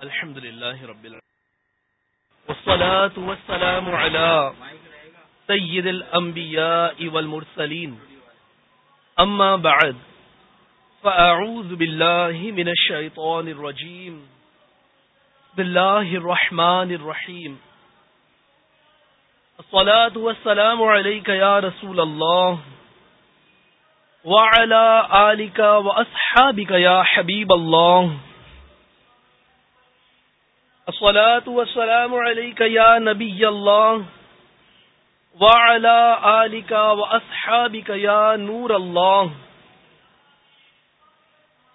الحمد للہ رب والصلاة والسلام على سید الانبیاء والمرسلین۔ اما بعد، فاعوذ باللہ من الشیطان الرجیم۔ بسم اللہ الرحمن الرحیم۔ الصلاة والسلام علیکہ یا رسول اللہ۔ وعلى آلك وأصحابك يا حبيب الله الصلاة والسلام عليك يا نبي الله وعلى آلك وأصحابك يا نور الله.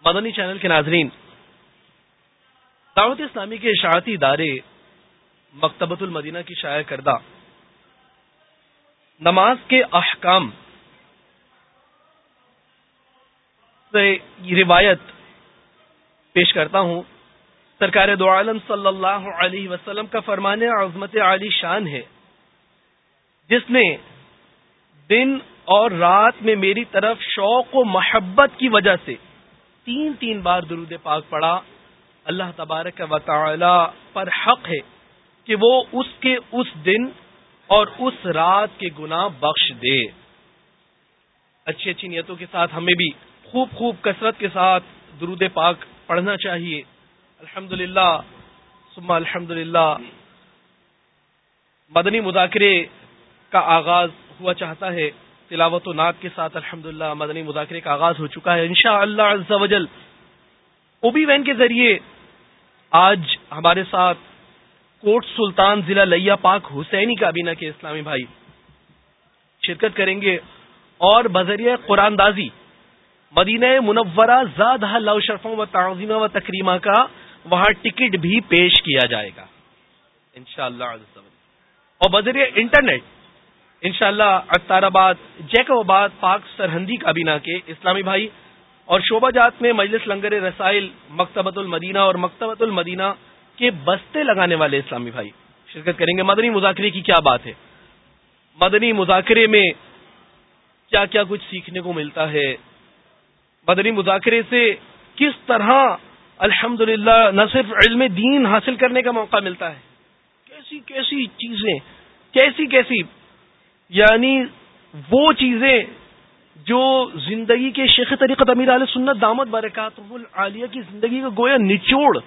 مدنی چینل کے ناظرین، دعوت اسلامی کے اشاعتی ادارے مکتبۃ المدینہ کی شائع کردہ نماز کے احکام سے روایت پیش کرتا ہوں۔ سرکار دو عالم صلی اللہ علیہ وسلم کا فرمانے عظمت علی شان ہے، جس نے دن اور رات میں میری طرف شوق و محبت کی وجہ سے تین تین بار درود پاک پڑا اللہ تبارک و تعالی پر حق ہے کہ وہ اس کے اس دن اور اس رات کے گناہ بخش دے۔ اچھی اچھی نیتوں کے ساتھ ہمیں بھی خوب خوب کثرت کے ساتھ درود پاک پڑھنا چاہیے۔ الحمد للہ سما الحمد للہ۔ مدنی مذاکرے کا آغاز ہوا چاہتا ہے، تلاوت و نعت کے ساتھ الحمد مدنی مذاکرے کا آغاز ہو چکا ہے۔ انشاء اللہ اوبی وین کے ذریعے آج ہمارے ساتھ کوٹ سلطان ضلع لیا پاک حسینی کابینہ کے اسلامی بھائی شرکت کریں گے اور بذریعہ قرآن دازی، مدینہ منورہ زاد اللہ شرفوں و تعظیمہ و تکریمہ کا وہاں ٹکٹ بھی پیش کیا جائے گا۔ انشاءاللہ اور بذریعہ انٹرنیٹ۔ انشاءاللہ شاء اختار آباد جیکب آباد پاک سرحدی کابینہ کے اسلامی بھائی اور شعبہ جات میں مجلس لنگر رسائل، مکتبۃ المدینہ اور مکتبۃ المدینہ کے بستے لگانے والے اسلامی بھائی۔ شرکت کریں گے مدنی مذاکرے کی کیا بات ہے۔ مدنی مذاکرے میں کیا کیا کچھ سیکھنے کو ملتا ہے۔ مدنی مذاکرے سے کس طرح الحمد نہ صرف علم دین حاصل کرنے کا موقع ملتا ہے۔ کیسی کیسی چیزیں، کیسی کیسی یعنی وہ چیزیں جو زندگی کے شیخ طریقت امیر علیہ سنت دامت برکات عالیہ کی زندگی کا گویا نچوڑ،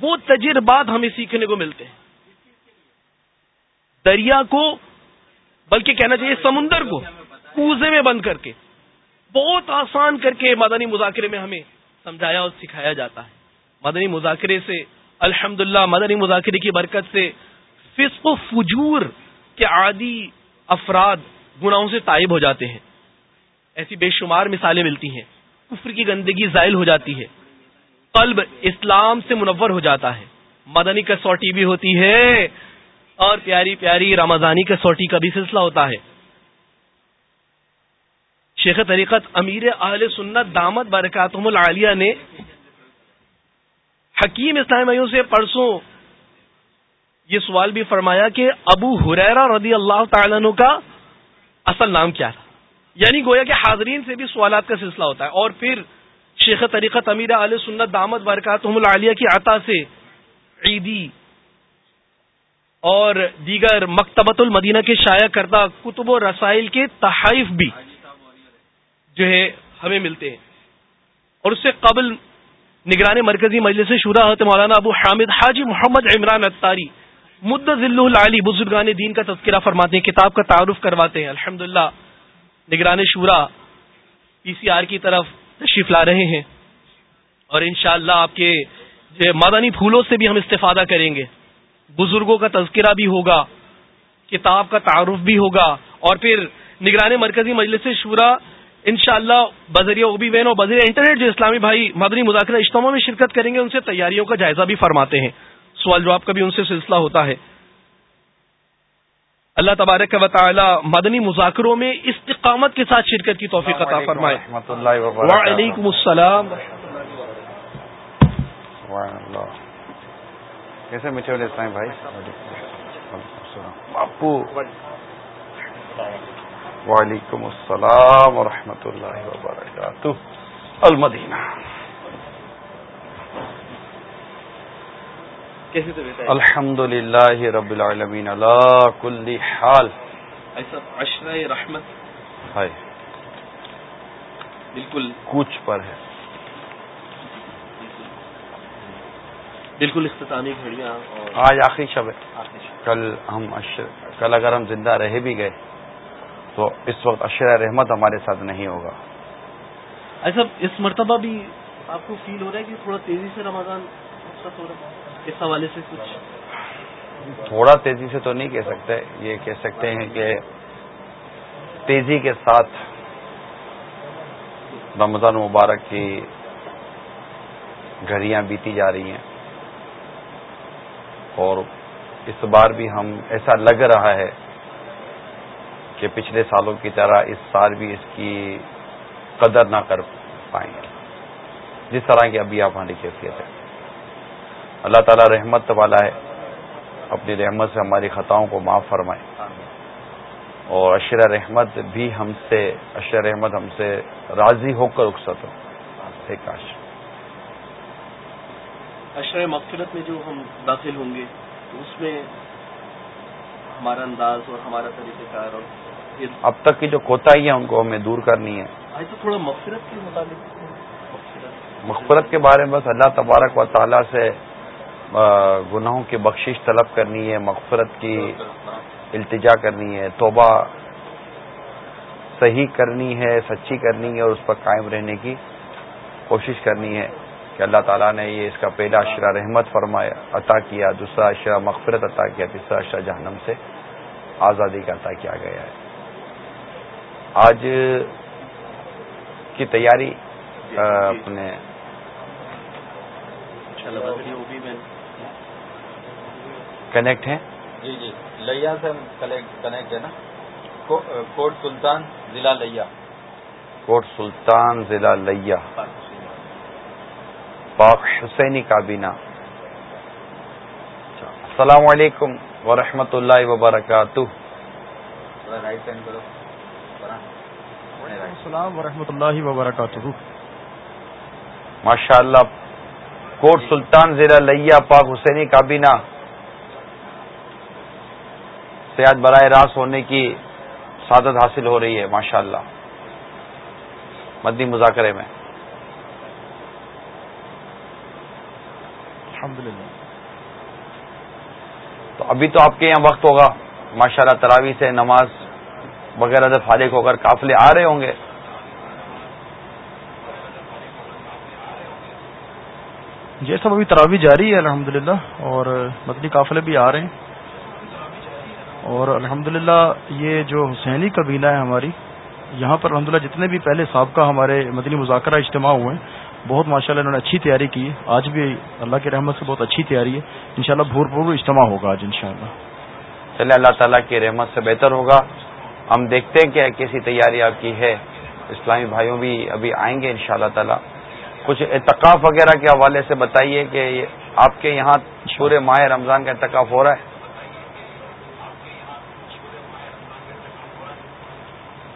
وہ تجربات ہمیں سیکھنے کو ملتے ہیں۔ دریا کو، بلکہ کہنا چاہیے سمندر کو، کوزے میں بند کر کے، بہت آسان کر کے مدنی مذاکرے میں ہمیں سمجھایا اور سکھایا جاتا ہے۔ مدنی مذاکرے سے الحمد مدنی مذاکرے کی برکت سے، فسق و فجور کے عادی افراد گناہوں سے تائب ہو جاتے ہیں۔ ایسی بے شمار مثالیں ملتی ہیں۔ کفر کی گندگی زائل ہو جاتی ہے۔ قلب اسلام سے منور ہو جاتا ہے۔ مدنی کسوٹی بھی ہوتی ہے۔ اور پیاری پیاری رمضانی کسوٹی کا بھی سلسلہ ہوتا ہے۔ شیخ طریقت امیر اہل سنت دامت برکاتم العالیہ نے حکیم اسلامیوں سے پرسوں یہ سوال بھی فرمایا کہ ابو حریرا رضی اللہ تعالیٰ کا اصل نام کیا تھا؟ یعنی گویا کہ حاضرین سے بھی سوالات کا سلسلہ ہوتا ہے اور پھر شیخ طریقت امیر علیہ سنت دامت برکاتم العالیہ کی عطا سے عیدی اور دیگر مکتبۃ المدینہ کے شائع کردہ کتب و رسائل کے تحائف بھی جو ہے ہمیں ملتے ہیں۔ اور اس سے قبل نگران مرکزی مجلس شورا حضرت مولانا ابو حامد حاجی محمد عمران اتاری مد علی بزرگان دین کا تذکرہ فرماتے ہیں، کتاب کا تعارف کرواتے ہیں۔ الحمد نگران شورا پی سی آر کی طرف تشریف لا رہے ہیں۔ اور انشاءاللہ اللہ آپ کے مدنی پھولوں سے بھی ہم استفادہ کریں گے۔ بزرگوں کا تذکرہ بھی ہوگا، کتاب کا تعارف بھی ہوگا۔ اور پھر نگران مرکزی مجلس شورا انشاءاللہ اللہ بذریعہ اوبی وین اور بذریعہ انٹرنیٹ جو اسلامی بھائی مدنی مذاکرہ اجتماع میں شرکت کریں گے ان سے تیاریوں کا جائزہ بھی فرماتے ہیں۔ سوال جواب کا بھی ان سے سلسلہ ہوتا ہے۔ اللہ تبارک و تعالی مدنی مذاکروں میں استقامت کے ساتھ شرکت کی توفیق عطا فرمائے۔ وعلیکم السلام۔ کیسے میٹھے والے بھائی؟ باپو۔ وعلیکم السلام ورحمۃ اللہ وبرکاتہ۔ المدینہ۔ الحمد للہ رب العالمین اللہ کل حال۔ رحمت۔ ہے بالکل۔ کوچ پر ہے۔ بالکل اختتامی گھڑیاں اور آج آخری شب ہے۔ آخری شب۔ کل ہم کل اگر ہم زندہ رہ بھی گئے تو اس وقت اشر رحمت ہمارے ساتھ نہیں ہوگا۔ ایسا اس مرتبہ بھی آپ کو فیل ہو رہا ہے کہ تھوڑا تیزی سے رمضان رخصت ہو رہا ہے؟ اس حوالے سے کچھ؟ تھوڑا تیزی سے تو نہیں کہہ سکتے یہ کہہ سکتے ہیں کہ تیزی کے ساتھ رمضان مبارک کی گھڑیاں بیتی جا رہی ہیں۔ اور اس بار بھی ہم ایسا لگ رہا ہے کہ پچھلے سالوں کی طرح اس سال بھی اس کی قدر نہ کر پائیں گے۔ جس طرح کی ابھی آپ ہماری کیفیت ہے۔ اللہ تعالیٰ رحمت والا ہے۔ اپنی رحمت سے ہماری خطاؤں کو معاف فرمائے۔ اور اشر رحمت بھی ہم سے، اشر رحمت ہم سے راضی ہو کر رخصت ہو۔ کاش۔ اشرۂ مغفرت میں جو ہم داخل ہوں گے، اس میں ہمارا انداز اور ہمارا طریقہ کار اور اب تک کی جو کوتاہی ہے ان کو ہمیں دور کرنی ہے تو تھوڑا مغفرت کے متعلق مغفرت۔ کے بارے میں بس اللہ تبارک و تعالیٰ سے گناہوں کی بخشش طلب کرنی ہے مغفرت کی التجا کرنی ہے توبہ صحیح کرنی ہے سچی کرنی ہے اور اس پر قائم رہنے کی کوشش کرنی ہے کہ اللہ تعالیٰ نے یہ اس کا پہلا اشرا رحمت فرمایا عطا کیا دوسرا اشرا مغفرت عطا کیا تیسرا اشرا جہنم سے آزادی کا عطا کیا گیا ہے۔ آج کی تیاری اپنے کنیکٹ ہیں؟ جی جی۔ لیا سے کنیکٹ ہے نا۔ کو- کوٹ سلطان ضلع لیا کوٹ سلطان ضلع لیا پاک حسینی کابینہ۔ السلام علیکم ورحمۃ اللہ وبرکاتہ۔ رائٹ کرو. السلام ورحمۃ اللہ وبرکاتہ۔ ماشاء اللہ کوٹ سلطان ضلع لیا پاک حسینی کابینہ صحت براہ راست ہونے کی سعادت حاصل ہو رہی ہے ماشاء اللہ مدنی مذاکرے میں۔ تو ابھی تو آپ کے یہاں وقت ہوگا ماشاء اللہ تراوی سے نماز وغیرہ سے فارغ ہو کر قافلے آ رہے ہوں گے۔ یہ سب ابھی تراوی جاری ہے الحمد للہ اور مدنی قافلے بھی آ رہے ہیں۔ اور الحمد للہ یہ جو حسینی کبینہ ہے ہماری یہاں پر الحمد جتنے بھی پہلے سابقہ ہمارے مدنی مذاکرہ اجتماع ہوئے ہیں بہت ماشاء اللہ انہوں نے اچھی تیاری کی ہے۔ آج بھی اللہ کی رحمت سے بہت اچھی تیاری ہے۔ انشاءاللہ شاء اللہ بھور اجتماع ہوگا آج انشاءاللہ۔ چلے اللہ تعالیٰ کی رحمت سے بہتر ہوگا۔ ہم دیکھتے ہیں کہ کیسی تیاری آپ کی ہے۔ اسلامی بھائیوں بھی ابھی آئیں گے ان شاء اللہ تعالیٰ۔ کچھ اعتکاف وغیرہ کے حوالے سے بتائیے کہ آپ کے یہاں پورے ماہ رمضان کا اعتکاف ہو رہا ہے۔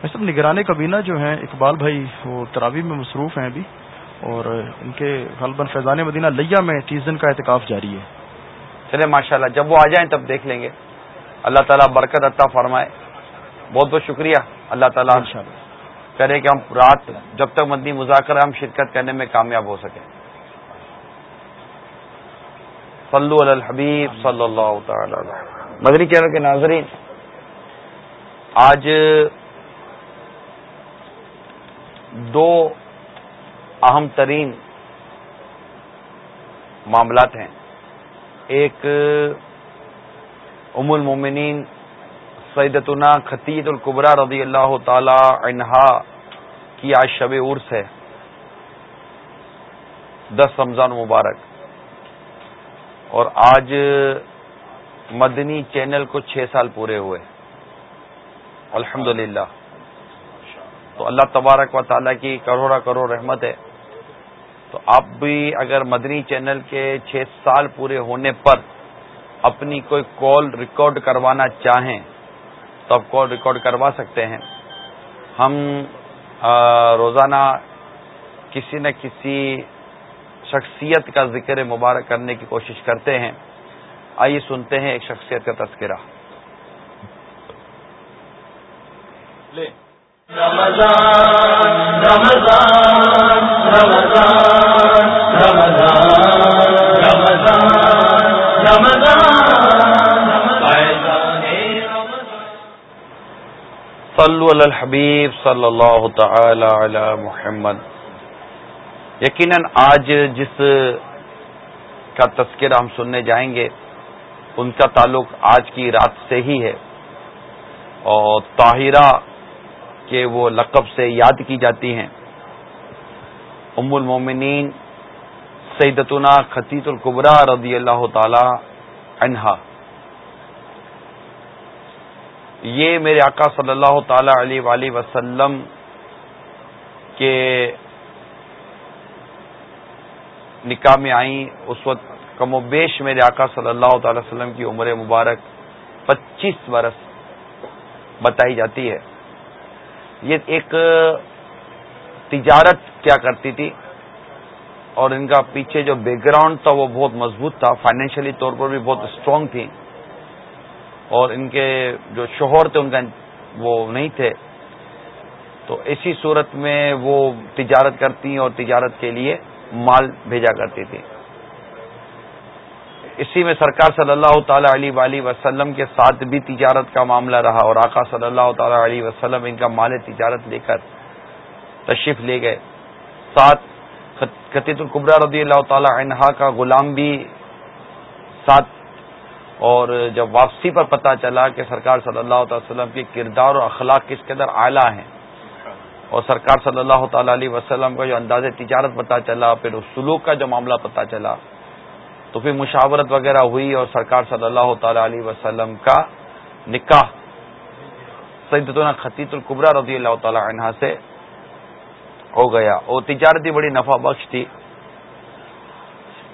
ویسے نگران کابینہ جو ہیں اقبال بھائی وہ تراوی میں مصروف ہیں ابھی اور ان کے غالباً فیضان مدینہ لیا میں تیس دن کا اعتکاف جاری ہے۔ چلے ماشاء اللہ جب وہ آ جائیں تب دیکھ لیں گے۔ اللہ تعالیٰ برکت عطا فرمائے۔ بہت بہت شکریہ اللہ تعالیٰ کرے کہ ہم رات جب تک مدنی مذاکرہ ہم شرکت کرنے میں کامیاب ہو سکیں۔ صلو علی الحبیب صلی اللہ تعالی مدنی چینل کے ناظرین آج دو اہم ترین معاملات ہیں۔ ایک ام المومنین سیدتنا خطیت القبرا رضی اللہ تعالی عنہا کی آج شب عرس ہے۔ دس رمضان مبارک اور آج مدنی چینل کو چھ سال پورے ہوئے۔ الحمد تو اللہ تبارک و تعالیٰ کی کروڑا کروڑ رحمت ہے۔ تو آپ بھی اگر مدنی چینل کے چھ سال پورے ہونے پر اپنی کوئی کال ریکارڈ کروانا چاہیں تو آپ کال ریکارڈ کروا سکتے ہیں۔ ہم روزانہ کسی نہ کسی شخصیت کا ذکر مبارک کرنے کی کوشش کرتے ہیں۔ آئیے سنتے ہیں ایک شخصیت کا تذکرہ۔ لے۔ صلو علی الحبیب صلی اللہ تعالی علی محمد. یقیناً آج جس کا تذکرہ ہم سننے جائیں گے، ان کا تعلق آج کی رات سے ہی ہے اور طاہرہ کے وہ لقب سے یاد کی جاتی ہیں۔ ام المومنین سیدتنا خطیط القبرا رضی اللہ تعالی عنہا۔ یہ میرے آقا صلی اللہ تعالی علیہ وآلہ وسلم کے نکاح میں آئیں، اس وقت کم و بیش میرے آقا صلی اللہ تعالی وسلم کی عمر مبارک پچیس برس بتائی جاتی ہے۔ یہ ایک تجارت کیا کرتی تھی اور ان کا پیچھے جو بیک گراؤنڈ تھا وہ بہت مضبوط تھا فائنینشلی طور پر بھی بہت اسٹرانگ تھی۔ اور ان کے جو شوہر تھے، ان کا وہ نہیں تھے۔ تو اسی صورت میں وہ تجارت کرتی اور تجارت کے لیے مال بھیجا کرتی تھی اسی میں سرکار صلی اللہ تعالی علیہ وآلہ وسلم کے ساتھ بھی تجارت کا معاملہ رہا اور آقا صلی اللہ تعالی علیہ وسلم ان کا مال تجارت لے کر تشریف لے گئے۔ ساتھ قطیط القبرہ رضی اللہ تعالی عنہا کا غلام بھی ساتھ اور جب واپسی پر پتہ چلا کہ سرکار صلی اللہ تعالی وسلم کی کردار اور اخلاق کس قدر اعلیٰ ہیں، اور سرکار صلی اللہ تعالی علیہ وسلم کا جو انداز تجارت پتہ چلا، پھر اس سلوک کا جو معاملہ پتہ چلا، تو پھر مشاورت وغیرہ ہوئی اور سرکار صلی اللہ تعالی علیہ وسلم کا نکاح سیدتنا خطیط القبرہ رضی اللہ تعالی عنہ سے ہو گیا، اور تجارتی بڑی نفع بخش تھی۔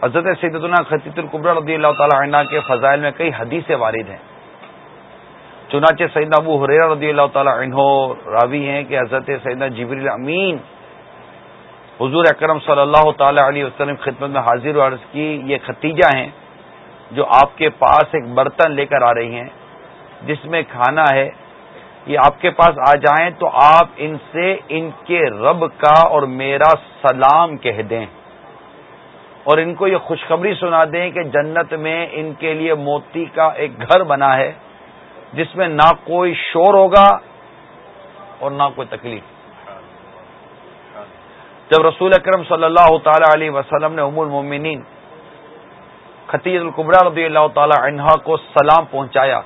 حضرت سیدنا خطیط القبر رضی اللہ تعالی عنہ کے فضائل میں کئی حدیثیں وارد ہیں۔ چنانچہ سیدنا ابو حریر رضی اللہ تعالی عنہ راوی ہیں کہ حضرت سیدنا جبریل امین حضور اکرم صلی اللہ تعالی علیہ وسلم خدمت میں حاضر و عرض کی یہ ختیجہ ہیں جو آپ کے پاس ایک برتن لے کر آ رہی ہیں، جس میں کھانا ہے۔ یہ آپ کے پاس آ جائیں تو آپ ان سے ان کے رب کا اور میرا سلام کہہ دیں۔ اور ان کو یہ خوشخبری سنا دیں کہ جنت میں ان کے لیے موتی کا ایک گھر بنا ہے، جس میں نہ کوئی شور ہوگا اور نہ کوئی تکلیف۔ جب رسول اکرم صلی اللہ تعالی علیہ وسلم نے ام المومنین خطیز القبرا رضی اللہ تعالی عنہا کو سلام پہنچایا،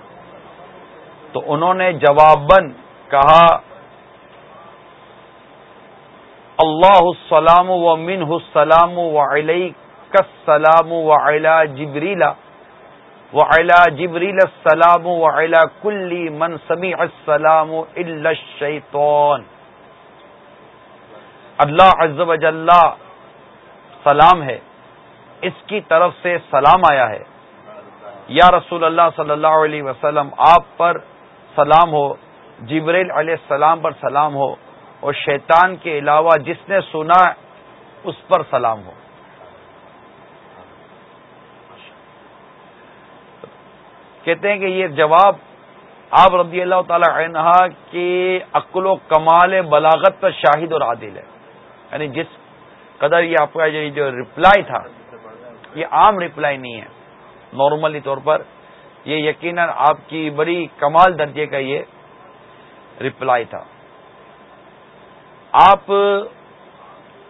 تو انہوں نے جواباً کہا، اللہ السلام و من السلام و علیہ السلام وعلا جبریلا وعلا جبریل السلام وعلا کلی من سمیع السلام الا الشیطان اللہ عز و جل سلام ہے. اس کی طرف سے سلام آیا ہے. یا رسول اللہ صلی اللہ علیہ وسلم، آپ پر سلام ہو، جبریل علیہ السلام پر سلام ہو، اور شیطان کے علاوہ جس نے سنا، اس پر سلام ہو۔ کہتے ہیں کہ یہ جواب آپ رضی اللہ تعالی عنہ کے عقل و کمال بلاغت پر شاہد اور عادل ہے۔ یعنی جس قدر یہ آپ کا جو رپلائی تھا، یہ عام رپلائی نہیں ہے۔ نارملی طور پر یہ یقیناً آپ کی بڑی کمال درجے کا یہ رپلائی تھا۔ آپ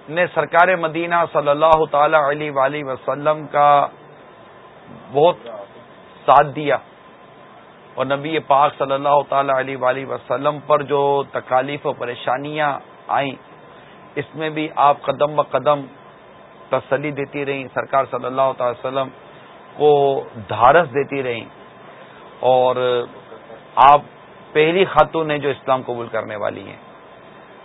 نے سرکار مدینہ صلی اللہ تعالی علیہ وآلہ وسلم کا بہت ساتھ دیا اور نبی پاک صلی اللہ تعالی علیہ وآلہ وسلم پر جو تکالیف و پریشانیاں آئیں، اس میں بھی آپ قدم ب قدم تسلی دیتی رہیں، سرکار صلی اللہ تعالی وسلم کو دھارس دیتی رہیں۔ اور آپ پہلی خاتون ہیں جو اسلام قبول کرنے والی ہیں۔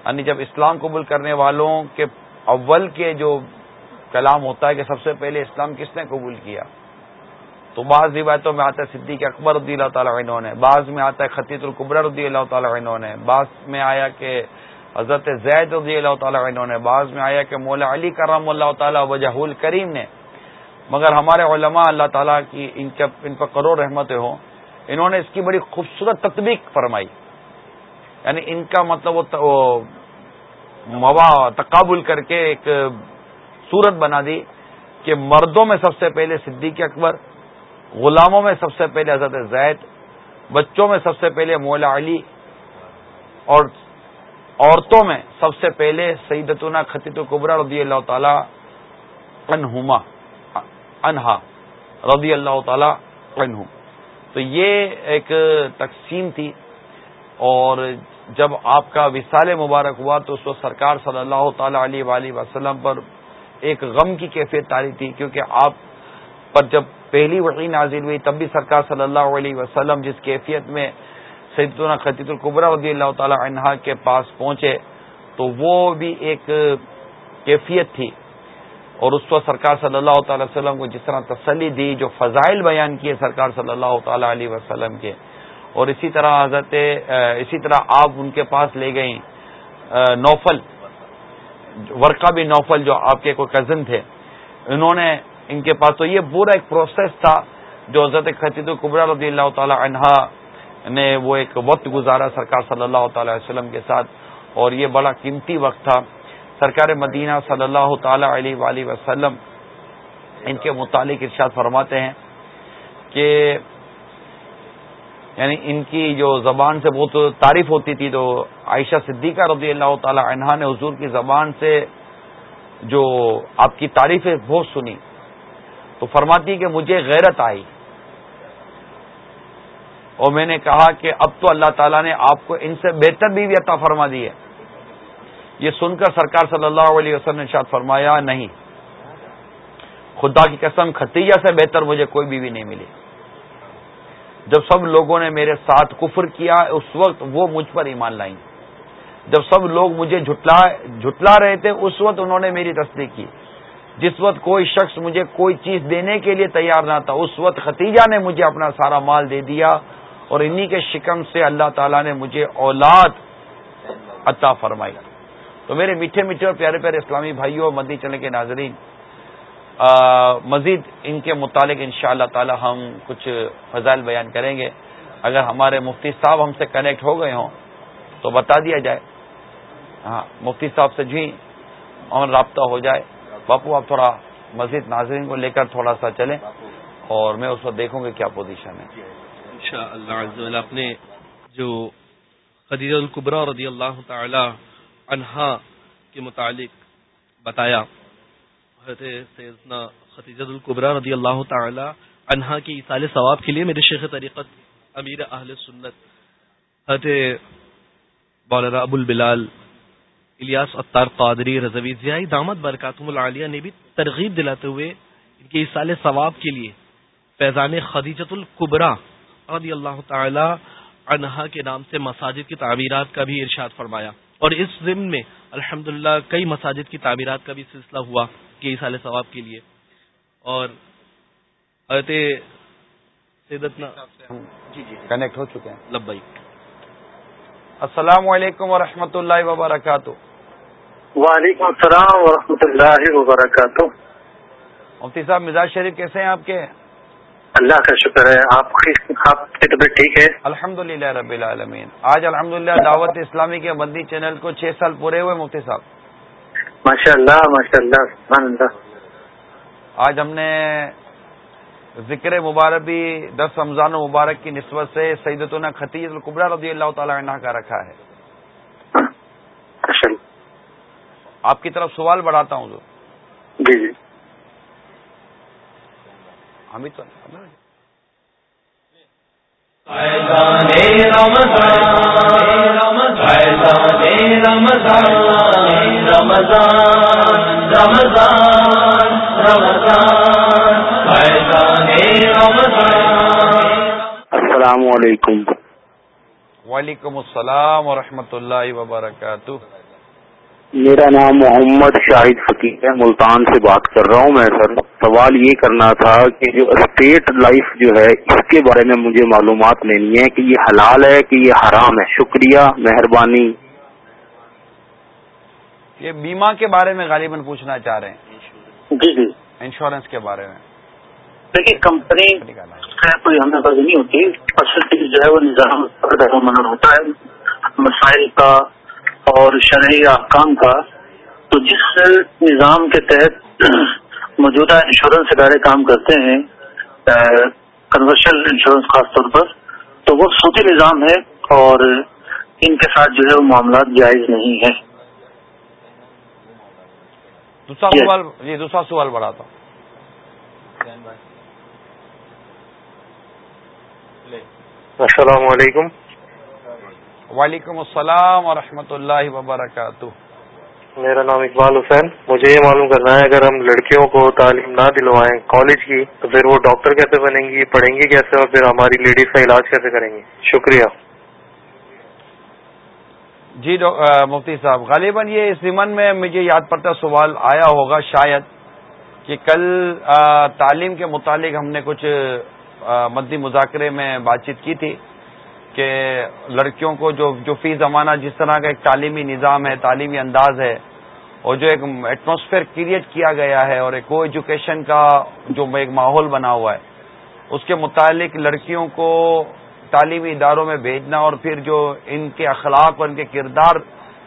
یعنی جب اسلام قبول کرنے والوں کے اول کے جو کلام ہوتا ہے کہ سب سے پہلے اسلام کس نے قبول کیا؟ تو بعض روایتوں میں آتا ہے صدیق اکبر رضی اللہ تعالیٰ عنہ نے، بعض میں آتا ہے خطیط القبر رضی اللہ تعالیٰ عنہ نے، بعض میں آیا کہ حضرت زید رضی اللہ تعالیٰ عنہ نے، بعض میں آیا کہ مولا علی کرم اللہ تعالیٰ وجہ کریم نے۔ مگر ہمارے علماء اللہ تعالیٰ کی ان کے، ان پر کرو رحمتیں ہوں، انہوں نے اس کی بڑی خوبصورت تطبیق فرمائی۔ یعنی ان کا مطلب وہ موا، تقابل کر کے ایک صورت بنا دی کہ مردوں میں سب سے پہلے صدیق اکبر غلاموں میں سب سے پہلے حضرت زید، بچوں میں سب سے پہلے مولا علی، اور عورتوں میں سب سے پہلے سیدتنا خطیط القبرا رضی اللہ تعالی انہما انہا رضی اللہ تعالی عنہ۔ تو یہ ایک تقسیم تھی، اور جب آپ کا وصال مبارک ہوا تو اس وقت سرکار صلی اللہ تعالی علیہ وآلہ وسلم پر ایک غم کی کیفیت تاری تھی، کیونکہ آپ پر جب پہلی وحی نازل ہوئی تب بھی سرکار صلی اللہ علیہ وسلم جس کیفیت میں سیدنا خطیط القبرا رضی اللہ تعالی عنہا کے پاس پہنچے تو وہ بھی ایک کیفیت تھی اور اس وقت سرکار صلی اللہ تعالی وسلم کو جس طرح تسلی دی جو فضائل بیان کیے سرکار صلی اللہ تعالی علیہ وسلم کے اور اسی طرح حضرت اسی طرح آپ ان کے پاس لے گئیں نوفل، ورقہ بھی نوفل جو آپ کے کوئی کزن تھے، انہوں نے ان کے پاس تو یہ پورا ایک پروسیس تھا جو حضرت خطیط القبرا رضی اللہ تعالی عنہا نے وہ ایک وقت گزارا سرکار صلی اللہ تعالی وسلم کے ساتھ اور یہ بڑا قیمتی وقت تھا۔ سرکار مدینہ صلی اللہ تعالی علیہ وآلہ وسلم ان کے متعلق ارشاد فرماتے ہیں کہ یعنی ان کی جو زبان سے بہت تعریف ہوتی تھی تو عائشہ صدیقہ رضی اللہ تعالی عنہا نے حضور کی زبان سے جو آپ کی تعریفیں بہت سنی۔ تو فرماتی کہ مجھے غیرت آئی۔ اور میں نے کہا کہ اب تو اللہ تعالیٰ نے آپ کو ان سے بہتر بھی عطا فرما دی ہے۔ یہ سن کر سرکار صلی اللہ علیہ وسلم نے شاد فرمایا، نہیں۔ خدا کی قسم ختیجہ سے بہتر مجھے کوئی بیوی نہیں ملی۔ جب سب لوگوں نے میرے ساتھ کفر کیا، اس وقت وہ مجھ پر ایمان لائیں۔ جب سب لوگ مجھے جھٹلا رہے تھے، اس وقت انہوں نے میری تصدیق کی۔ جس وقت کوئی شخص مجھے کوئی چیز دینے کے لیے تیار نہ تھا، اس وقت ختیجہ نے مجھے اپنا سارا مال دے دیا اور انہی کے شکم سے اللہ تعالیٰ نے مجھے اولاد عطا فرمائی۔ تو میرے میٹھے میٹھے اور پیارے پیارے اسلامی بھائیوں اور مدنی چلے کے ناظرین مزید ان کے متعلق ان شاء اللہ تعالی ہم کچھ فضائل بیان کریں گے۔ اگر ہمارے مفتی صاحب ہم سے کنیکٹ ہو گئے ہوں، تو بتا دیا جائے۔ ہاں مفتی صاحب سے جی اور رابطہ ہو جائے۔ باپو، آپ تھوڑا مزید ناظرین کو لے کر تھوڑا سا چلیں اور میں اس وقت دیکھوں گی کیا پوزیشن ہے۔ اللہ اپنے جو خدیج القبرا رضی اللہ تعالی انہا کے متعلق بتایا، حضرت سیدنا خطیجت القبرا رضی اللہ تعالی انہا کی اصال ثواب کے لیے میرے شیخ طریقت امیر اہل سنت، حضرت مولانا ابو البلال الیاس اطار قادری رضوی ضیائی دامت برکاتم العالیہ نے بھی ترغیب دلاتے ہوئے ان کے اصال ثواب کے لیے فیضان خدیجت القبرا رضی اللہ تعالی انہا کے نام سے مساجد کی تعمیرات کا بھی ارشاد فرمایا اور اس ضمن میں الحمد کئی مساجد کی تعمیرات کا بھی سلسلہ ہوا کہ سال ثواب کے لیے اور سیدتنا جی جی کنیکٹ ہو چکے ہیں۔ لبئی السلام علیکم ورحمۃ اللہ وبرکاتہ۔ وعلیکم السلام ورحمۃ اللہ وبرکاتہ۔ مفتی صاحب مزاج شریف کیسے ہیں آپ کے؟ اللہ کا شکر ہے آپ آپ کی طبیعت ٹھیک ہے؟ الحمد للہ رب العالمین۔ آج الحمد للہ دعوت اسلامی کے مدنی چینل کو چھ سال پورے ہوئے مفتی صاحب۔ ماشاء اللہ ماشاء اللہ۔ اللہ آج ہم نے ذکر مبارک بھی دس رمضان و مبارک کی نسبت سے سیدتنا خطیز القبرا رضی اللہ تعالی عنہ کا رکھا ہے۔ آپ کی طرف سوال بڑھاتا ہوں جی جی۔ حمید تو السلام علیکم۔ وعلیکم السلام ورحمۃ اللہ وبرکاتہ۔ میرا نام محمد شاہد فقیر ہے ملتان سے بات کر رہا ہوں میں سر۔ سوال یہ کرنا تھا کہ جو اسٹیٹ لائف جو ہے اس کے بارے میں مجھے معلومات لینی ہے کہ یہ حلال ہے کہ یہ حرام ہے۔ شکریہ مہربانی۔ یہ بیمہ کے بارے میں غالباً پوچھنا چاہ رہے ہیں۔ جی جی۔ انشورنس کے بارے میں۔ دیکھیے کمپنی کوئی ہمیں بازی نہیں ہوتی۔ جو ہے وہ نظام ہوتا ہے۔ مسائل کا اور شرعی احکام کا تو جس نظام کے تحت موجودہ انشورنس ادارے کام کرتے ہیں کنورشل انشورنس خاص طور پر تو وہ سوتی نظام ہے اور ان کے ساتھ جو ہے وہ معاملات جائز نہیں ہے دوسرا سوال جی دوسرا سوال بڑھا تھا۔ السلام علیکم۔ وعلیکم السلام ورحمۃ اللہ وبرکاتہ۔ میرا نام اقبال حسین۔ مجھے یہ معلوم کرنا ہے اگر ہم لڑکیوں کو تعلیم نہ دلوائیں کالج کی تو پھر وہ ڈاکٹر کیسے بنیں گی پڑھیں گی کیسے اور پھر ہماری لیڈیز کا علاج کیسے کریں گی؟ شکریہ۔ جی مفتی صاحب غالباً یہ اس ضمن میں مجھے یاد پڑتا سوال آیا ہوگا شاید کہ کل تعلیم کے متعلق ہم نے کچھ مدی مذاکرے میں بات چیت کی تھی۔ کہ لڑکیوں کو جو جو فی زمانہ جس طرح کا ایک تعلیمی نظام ہے، تعلیمی انداز ہے، اور جو ایک ایٹماسفیئر کریٹ کیا گیا ہے اور ایک کو ایجوکیشن کا جو ایک ماحول بنا ہوا ہے، اس کے متعلق لڑکیوں کو تعلیمی اداروں میں بھیجنا اور پھر جو ان کے اخلاق اور ان کے کردار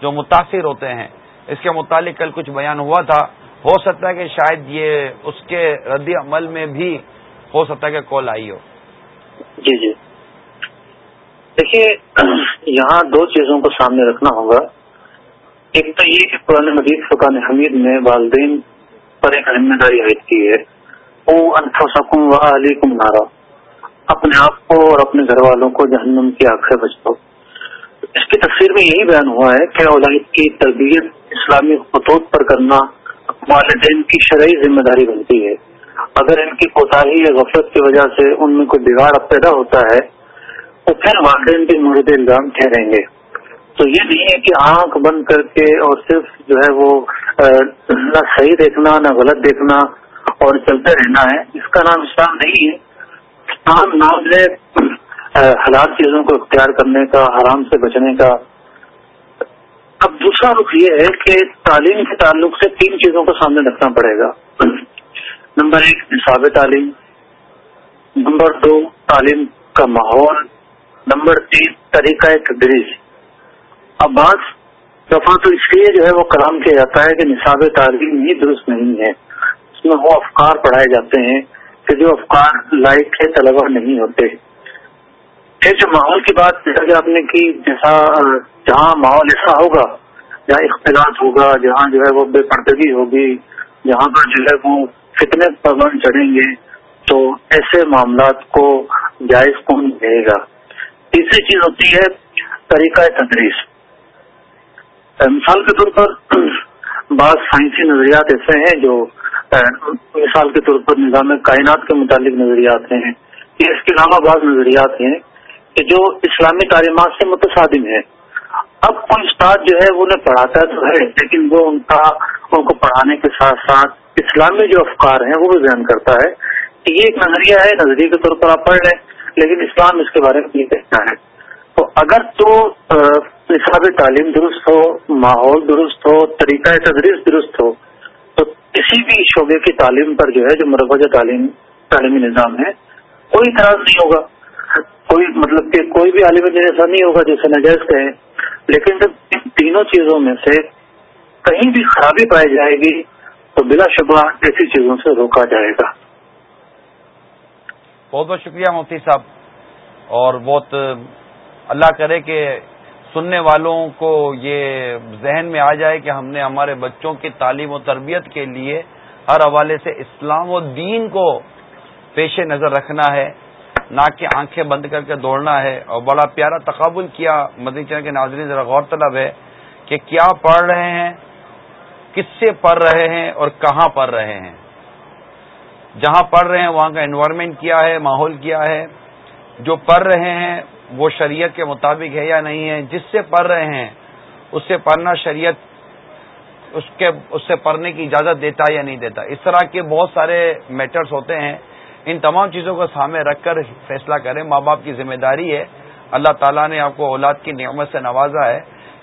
جو متاثر ہوتے ہیں، اس کے متعلق کل کچھ بیان ہوا تھا۔ ہو سکتا ہے کہ شاید یہ اس کے رد عمل میں بھی ہو سکتا ہے کہ کال آئی ہو۔ جی جی۔ دیکھیے، یہاں دو چیزوں کو سامنے رکھنا ہوگا۔ ایک تو یہ کہ پرانے مزید فقان حمید نے والدین پر ایک ذمہ داری عائد کی ہے۔ او انفسکم و علیکم نارا۔ اپنے آپ کو اور اپنے گھر والوں کو جہنم کی آنکھیں بچاؤ۔ اس کی تفسیر میں یہی بیان ہوا ہے کہ اولاد کی تربیت اسلامی خطوط پر کرنا والدین کی شرعی ذمہ داری بنتی ہے۔ اگر ان کی کوتاہی یا غفلت کی وجہ سے ان میں کوئی بگاڑ پیدا ہوتا ہے تو پھر والدین بھی مورد الزام ٹھہریں گے۔ تو یہ نہیں ہے کہ آنکھ بند کر کے اور صرف جو ہے وہ نہ صحیح دیکھنا، نہ غلط دیکھنا اور چلتے رہنا ہے۔ اس کا نام اسلام نہیں ہے۔ اسلام نام ہے حالات چیزوں کو اختیار کرنے کا، حرام سے بچنے کا۔ اب دوسرا رخ یہ ہے کہ تعلیم کے تعلق سے تین چیزوں کو سامنے رکھنا پڑے گا۔ نمبر ایک نصاب تعلیم۔ نمبر دو، تعلیم کا ماحول۔ نمبر تین، طریقہ تدریس۔ اب بات دفعہ تو اس لیے جو ہے وہ کلام کیا جاتا ہے کہ نصاب تعلیم ہی درست نہیں ہے۔ اس میں وہ افکار پڑھائے جاتے ہیں کہ جو افکار لائق کے طلبا نہیں ہوتے۔ پھر جو ماحول کی بات جیسا کہ آپ نے کی، جیسا، جہاں ماحول ایسا ہوگا، جہاں اختلاط ہوگا، جہاں جو ہے وہ بے پردگی ہوگی، جہاں پر جو ہے وہ فتنے پابند چڑھیں گے، تو ایسے معاملات کو جائز کون رہے گا؟ تیسری چیز ہوتی ہے طریقہ تدریس۔ مثال کے طور پر بعض سائنسی نظریات ایسے ہیں جو، مثال کے طور پر نظام کائنات کے متعلق نظریات ہیں۔ اس کے علاوہ بعض نظریات ہیں کہ جو اسلامی تعلیمات سے متصادم ہے اب کوئی استاد جو ہے وہ انہیں پڑھاتا تو ہے، لیکن وہ ان کا، ان کو پڑھانے کے ساتھ ساتھ اسلامی جو افکار ہیں وہ بھی بیان کرتا ہے کہ یہ ایک نظریہ ہے۔ نظریے کے طور پر آپ پڑھ لیں۔ لیکن اسلام اس کے بارے میں یہ کہتا ہے۔ تو اگر تو نصاب تعلیم درست ہو، ماحول درست ہو، طریقہ تدریس درست ہو، تو کسی بھی شعبے کی تعلیم پر جو ہے، جو مروجہ تعلیم، تعلیمی نظام ہے، کوئی اعتراض نہیں ہوگا۔ کوئی مطلب کہ کوئی بھی عالم دین ایسا نہیں ہوگا جیسے نجائز کہیں لیکن جب ان تینوں چیزوں میں سے کہیں بھی خرابی پائی جائے گی، تو بلا شبہ ایسی چیزوں سے روکا جائے گا۔ بہت بہت شکریہ مفتی صاحب اور بہت اللہ کرے کہ سننے والوں کو یہ ذہن میں آ جائے کہ ہم نے ہمارے بچوں کی تعلیم و تربیت کے لیے ہر حوالے سے اسلام و دین کو پیش نظر رکھنا ہے، نہ کہ آنکھیں بند کر کے دوڑنا ہے۔ اور بڑا پیارا تقابل کیا مدنی چین کے ناظرین، ذرا غور طلب ہے کہ کیا پڑھ رہے ہیں، کس سے پڑھ رہے ہیں اور کہاں پڑھ رہے ہیں۔ جہاں پڑھ رہے ہیں، وہاں کا انوائرمنٹ کیا ہے، ماحول کیا ہے، جو پڑھ رہے ہیں، وہ شریعت کے مطابق ہے یا نہیں ہے؟ جس سے پڑھ رہے ہیں، اس سے پڑھنا شریعت، اس کے، اس سے پڑھنے کی اجازت دیتا یا نہیں دیتا؟ اس طرح کے بہت سارے میٹرز ہوتے ہیں۔ ان تمام چیزوں کو سامنے رکھ کر فیصلہ کریں۔ ماں باپ کی ذمہ داری ہے۔ اللہ تعالیٰ نے آپ کو اولاد کی نعمت سے نوازا ہے۔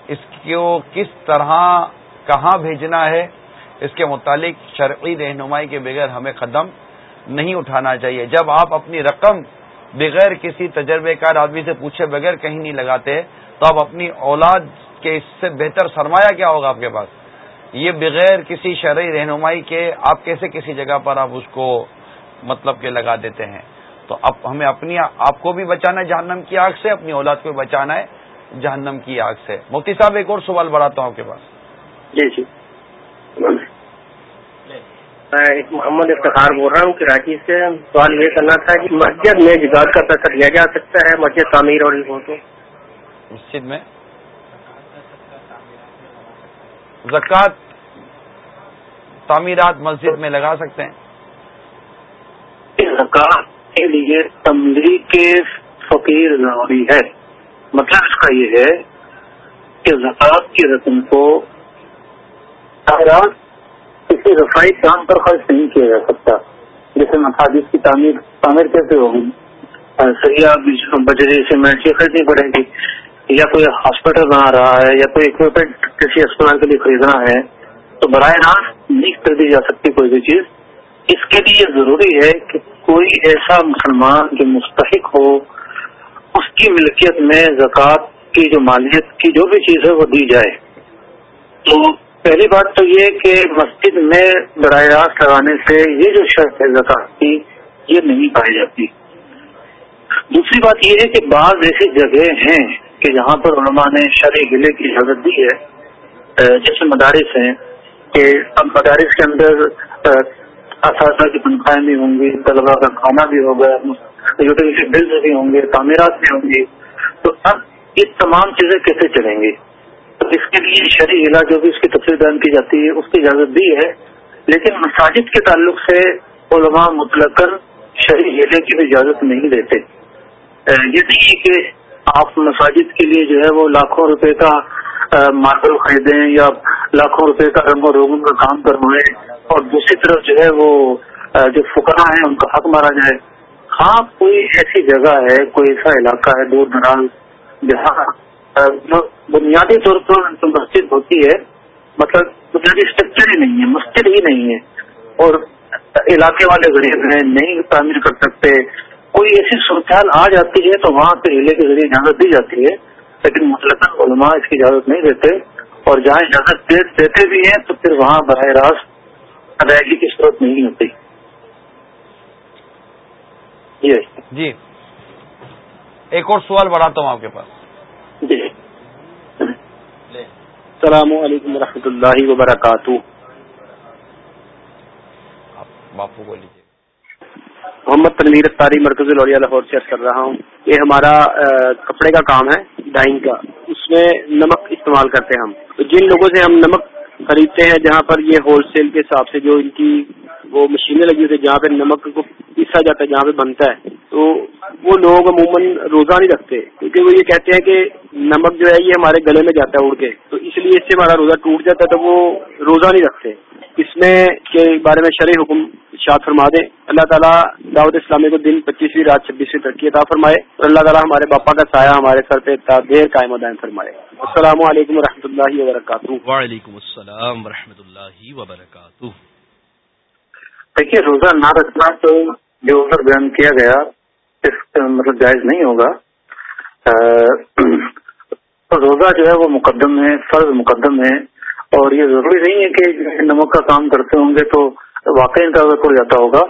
اس کو کس طرح، کہاں بھیجنا ہے؟ اس کے متعلق شرعی رہنمائی کے بغیر ہمیں قدم نہیں اٹھانا چاہیے۔ جب آپ اپنی رقم بغیر کسی تجربے کار آدمی سے پوچھے بغیر کہیں نہیں لگاتے، تو آپ اپنی اولاد کے اس سے بہتر سرمایہ کیا ہوگا آپ کے پاس؟ یہ بغیر کسی شرعی رہنمائی کے آپ کیسے کسی جگہ پر آپ اس کو مطلب کہ لگا دیتے ہیں؟ تو اب ہمیں اپنی آپ کو بھی بچانا ہے، جہنم کی آگ سے، اپنی اولاد کو بھی بچانا ہے، جہنم کی آگ سے۔ مفتی صاحب، ایک اور سوال بڑھاتا ہوں آپ کے پاس۔ جی جی۔ میں محمد افتخار بول رہا ہوں کراچی سے سوال یہ کرنا تھا کہ مسجد میں جگاد کا پیسہ لیا جا سکتا ہے مسجد تعمیر اور تو؟ مسجد میں؟ زکوٰۃ تعمیرات مسجد میں لگا سکتے ہیں؟ زکات کے لیے تمری کے فقیر ضروری ہے۔ مطلب اس کا یہ ہے کہ زکات کی رقم کو کسی رفائی کام پر خرچ نہیں کیا جا سکتا۔ جیسے مساجد کی تعمیر تعمیر کیسے ہوگی؟ سیاح بجری سیمنٹ کی خریدنی پڑے گی، یا کوئی ہاسپٹل بنا رہا ہے، یا کوئی اکوپمنٹ کسی اسپتال کے لیے خریدنا ہے، تو براہ راست نہیں خریدی جا سکتی کوئی بھی چیز۔ اس کے لیے ضروری ہے کہ کوئی ایسا مسلمان جو مستحق ہو، اس کی ملکیت میں زکوٰۃ کی، جو مالیت کی جو بھی چیز ہے، وہ دی جائے۔ تو پہلی بات تو یہ کہ مسجد میں براہ راست لگانے سے یہ جو شرط ہے زکات کی، یہ نہیں پائی جاتی۔ دوسری بات یہ ہے کہ بعض ایسی جگہ ہیں کہ جہاں پر علماء نے شرح گلے کی اجازت دی ہے جیسے مدارس ہیں کہ اب مدارس کے اندر اساتذہ کی تنخواہیں بھی ہوں گی طلبا کا کھانا بھی ہوگا، یوٹیلیٹی بلز بھی ہوں گے، تعمیرات بھی ہوں گی۔ تو اب یہ تمام چیزیں کیسے چلیں گی؟ اس کے لیے شہری علاج جو بھی اس کی تفصیل بیان کی جاتی ہے، اس کی اجازت دی ہے۔ لیکن مساجد کے تعلق سے علماء مطلق شہری ہیلے کی بھی اجازت نہیں دیتے۔ یہ نہیں کہ آپ مساجد کے لیے جو ہے وہ لاکھوں روپے کا ماربل خریدیں یا لاکھوں روپے کا رنگ و روگن کا کام کروائیں اور دوسری طرف جو ہے وہ جو فکرا ہیں، ان کا حق مارا جائے۔ ہاں کوئی ایسی جگہ ہے، کوئی ایسا علاقہ ہے، دور دراز، جہاں بنیادی طور پر مسجد ہوتی ہے مطلب بنیادی اسٹرکچر ہی نہیں ہے، مسجد ہی نہیں ہے۔ اور علاقے والے غریب ہیں، نہیں تعمیر کر سکتے۔ کوئی ایسی صورتحال آ جاتی ہے تو وہاں پہ ہیلے کے ذریعے اجازت دی جاتی ہے، لیکن مطلق علماء اس کی اجازت نہیں دیتے۔ اور جہاں اجازت دیتے بھی ہیں تو پھر وہاں براہ راست ادائیگی کی ضرورت نہیں ہوتی۔ جی۔ ایک اور سوال بڑھاتا ہوں آپ کے پاس جی السلام علیکم و رحمۃ اللہ وبرکاتہ۔ محمد تنویر تاری مرکز لوڑیا لاہور سے کر رہا ہوں۔ یہ ہمارا کپڑے کا کام ہے ڈائنگ کا۔ اس میں نمک استعمال کرتے ہیں ہم۔ جن لوگوں سے ہم نمک خریدتے ہیں جہاں پر یہ ہول سیل کے حساب سے جو ان کی وہ مشینیں لگی ہوئی جہاں پہ نمک کو پیسا جاتا ہے، جہاں پہ بنتا ہے۔ تو وہ لوگ عموماً روزہ نہیں رکھتے، کیونکہ وہ یہ کہتے ہیں کہ نمک جو ہے یہ ہمارے گلے میں جاتا ہے اڑ کے۔ تو اس لیے اس سے ہمارا روزہ ٹوٹ جاتا ہے، تو وہ روزہ نہیں رکھتے۔ اس میں کے بارے میں شرح حکم شاد فرما دیں۔ اللہ تعالیٰ دعوت اسلامی کو دن پچیسویں رات چھبیسویں ترقی عطا فرمائے اور اللہ تعالیٰ ہمارے باپا کا سایہ ہمارے سر پہ دیر قائم دائم فرمائے۔ السلام علیکم و اللہ وبرکاتہ۔ وعلیکم السلام و اللہ وبرکاتہ۔ دیکھیے روزہ نہ رکھنا تو جو ادھر بیان کیا گیا اس مطلب جائز نہیں ہوگا۔ روزہ جو ہے وہ مقدم ہے فرض مقدم ہے۔ اور یہ ضروری نہیں ہے کہ نمک کا کام کرتے ہوں گے تو واقعی ان کا اڑ جاتا ہوگا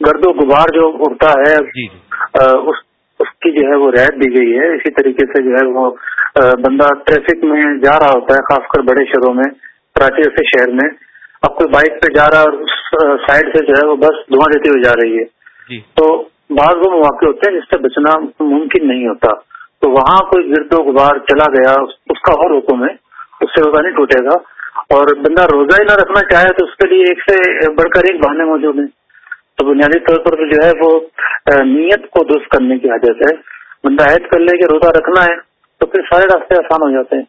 گرد و غبار جو اڑتا ہے جی، جی۔ اس اس کی جو ہے وہ رعایت دی گئی ہے۔ اسی طریقے سے جو ہے وہ بندہ ٹریفک میں جا رہا ہوتا ہے خاص کر بڑے شہروں میں کراچی جیسے شہر میں۔ اب کوئی بائک پہ جا رہا اور سائڈ سے جو ہے وہ بس دھواں دیتے ہوئے جا رہی ہے۔ جی۔ تو بعض وہ مواقع ہوتے ہیں جس سے بچنا ممکن نہیں ہوتا۔ تو وہاں کوئی گرد و غبار چلا گیا اس کا اور حکم ہے اس سے روزہ نہیں ٹوٹے گا۔ اور بندہ روزہ ہی نہ رکھنا چاہے تو اس کے لیے ایک سے بڑھ کر ایک بہانے موجود ہیں۔ تو بنیادی طور پر جو ہے وہ نیت کو درست کرنے کی حاجت ہے بندہ عائد کر لے کہ روزہ رکھنا ہے تو پھر سارے راستے آسان ہو جاتے ہیں۔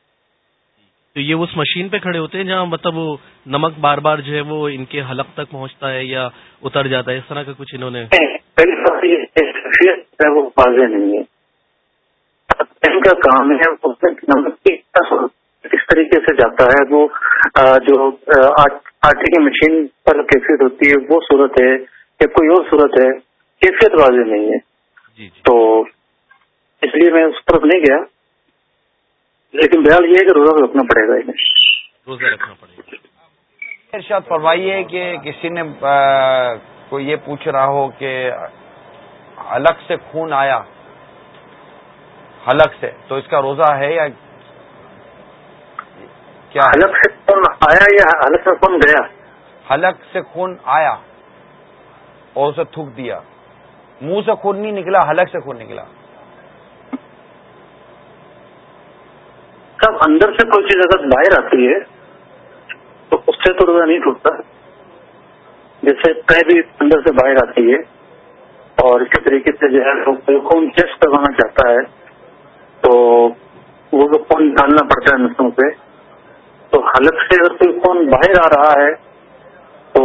تو یہ اس مشین پہ کھڑے ہوتے ہیں جہاں مطلب وہ نمک بار بار جو ہے وہ ان کے حلق تک پہنچتا ہے یا اتر جاتا ہے اس طرح کا کچھ انہوں نے وہ واضح نہیں ہے ان کا کام ہے نمک کس طریقے سے جاتا ہے وہ جو آٹے کی مشین پر کیفیت ہوتی ہے وہ صورت ہے یا کوئی اور صورت ہے کیفیت واضح نہیں ہے جی۔ جی۔ تو اس لیے میں اس طرف نہیں گیا۔ لیکن بہرحال یہ ہے کہ روزہ رکھنا پڑے گا انہیں روزہ رکھنا پڑے گا۔ ارشاد فرمائیے کہ کسی نے کوئی یہ پوچھ رہا ہو کہ حلق سے خون آیا حلق سے تو اس کا روزہ ہے یا کیا؟ حلق سے کون آیا یا حلق سے کون گیا؟ حلق سے خون آیا اور اسے تھوک دیا۔ منہ سے خون نہیں نکلا حلق سے خون نکلا۔ سب اندر سے کوئی چیز اگر باہر آتی ہے، تو اس سے تو روزہ نہیں ٹوٹتا۔ جیسے کہیں بھی اندر سے باہر آتی ہے، اور اسی طریقے سے جو ہے کوئی خون ٹیسٹ کروانا چاہتا ہے، تو وہ جو خون ڈالنا پڑتا ہے نسلوں سے، تو حلق سے اگر کوئی خون باہر آ رہا ہے، تو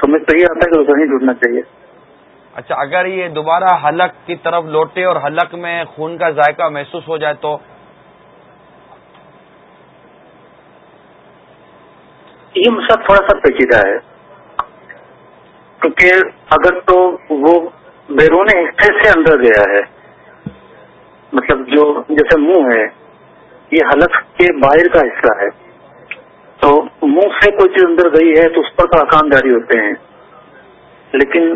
سمجھ تو یہ آتا ہے کہ روزہ نہیں ٹوٹنا چاہیے۔ اچھا اگر یہ دوبارہ حلق کی طرف لوٹے اور حلق میں خون کا ذائقہ محسوس ہو جائے تو یہ مسئلہ تھوڑا سا پیچیدہ ہے کیونکہ اگر تو وہ بیرون حصے سے اندر گیا ہے مطلب جو جیسے منہ ہے یہ حلق کے باہر کا حصہ ہے تو منہ سے کوئی چیز اندر گئی ہے تو اس پر تو احکام جاری ہوتے ہیں لیکن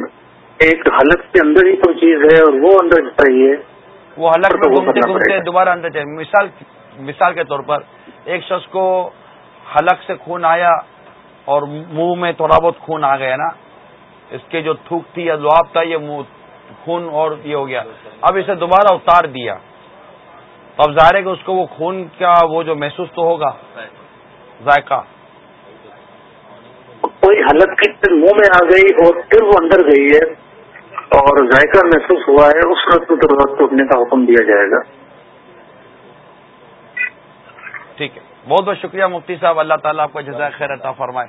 ایک حلق کے اندر ہی کوئی چیز ہے اور وہ اندر جا رہی ہے وہ حلق میں گھومتے گھومتے۔ دوبارہ اندر جائے مثال مثال کے طور پر ایک شخص کو حلق سے خون آیا اور منہ میں تھوڑا بہت خون آ گیا نا اس کے جو تھوک تھی یا لعاب تھا یہ منہ خون اور یہ ہو گیا۔ اب اسے دوبارہ اتار دیا۔ تو اب ظاہر ہے کہ اس کو وہ خون کا وہ جو محسوس تو ہوگا ذائقہ۔ کوئی حلق کی پھر منہ میں آ گئی اور پھر وہ اندر گئی ہے اور ذائقہ محسوس ہوا ہے اس وقت تو توڑنے کا حکم دیا جائے گا۔ ٹھیک ہے۔ بہت بہت شکریہ مفتی صاحب اللہ تعالیٰ آپ کو جزائے خیر عطا فرمائے۔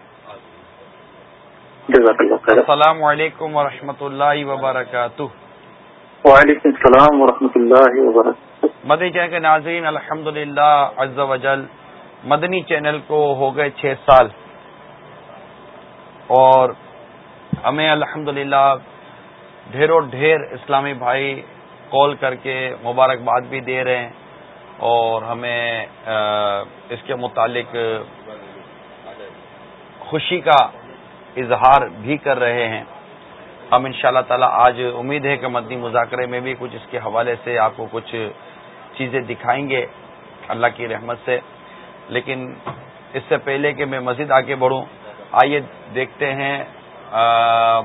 السلام علیکم ورحمۃ اللہ وبرکاتہ۔ وعلیکم السلام ورحمۃ اللہ وبرکاتہ۔ مدنی چینل کے ناظرین الحمد للہ مدنی چینل کو ہو گئے چھ سال۔ اور ہمیں الحمد للہ ڈھیروں ڈھیر اسلامی بھائی کال کر کے مبارکباد بھی دے رہے ہیں۔ اور ہمیں اس کے متعلق خوشی کا اظہار بھی کر رہے ہیں۔ ہم ان شاء اللہ تعالی آج امید ہے کہ مدنی مذاکرے میں بھی کچھ اس کے حوالے سے آپ کو کچھ چیزیں دکھائیں گے اللہ کی رحمت سے۔ لیکن اس سے پہلے کہ میں مزید آگے بڑھوں، آئیے دیکھتے ہیں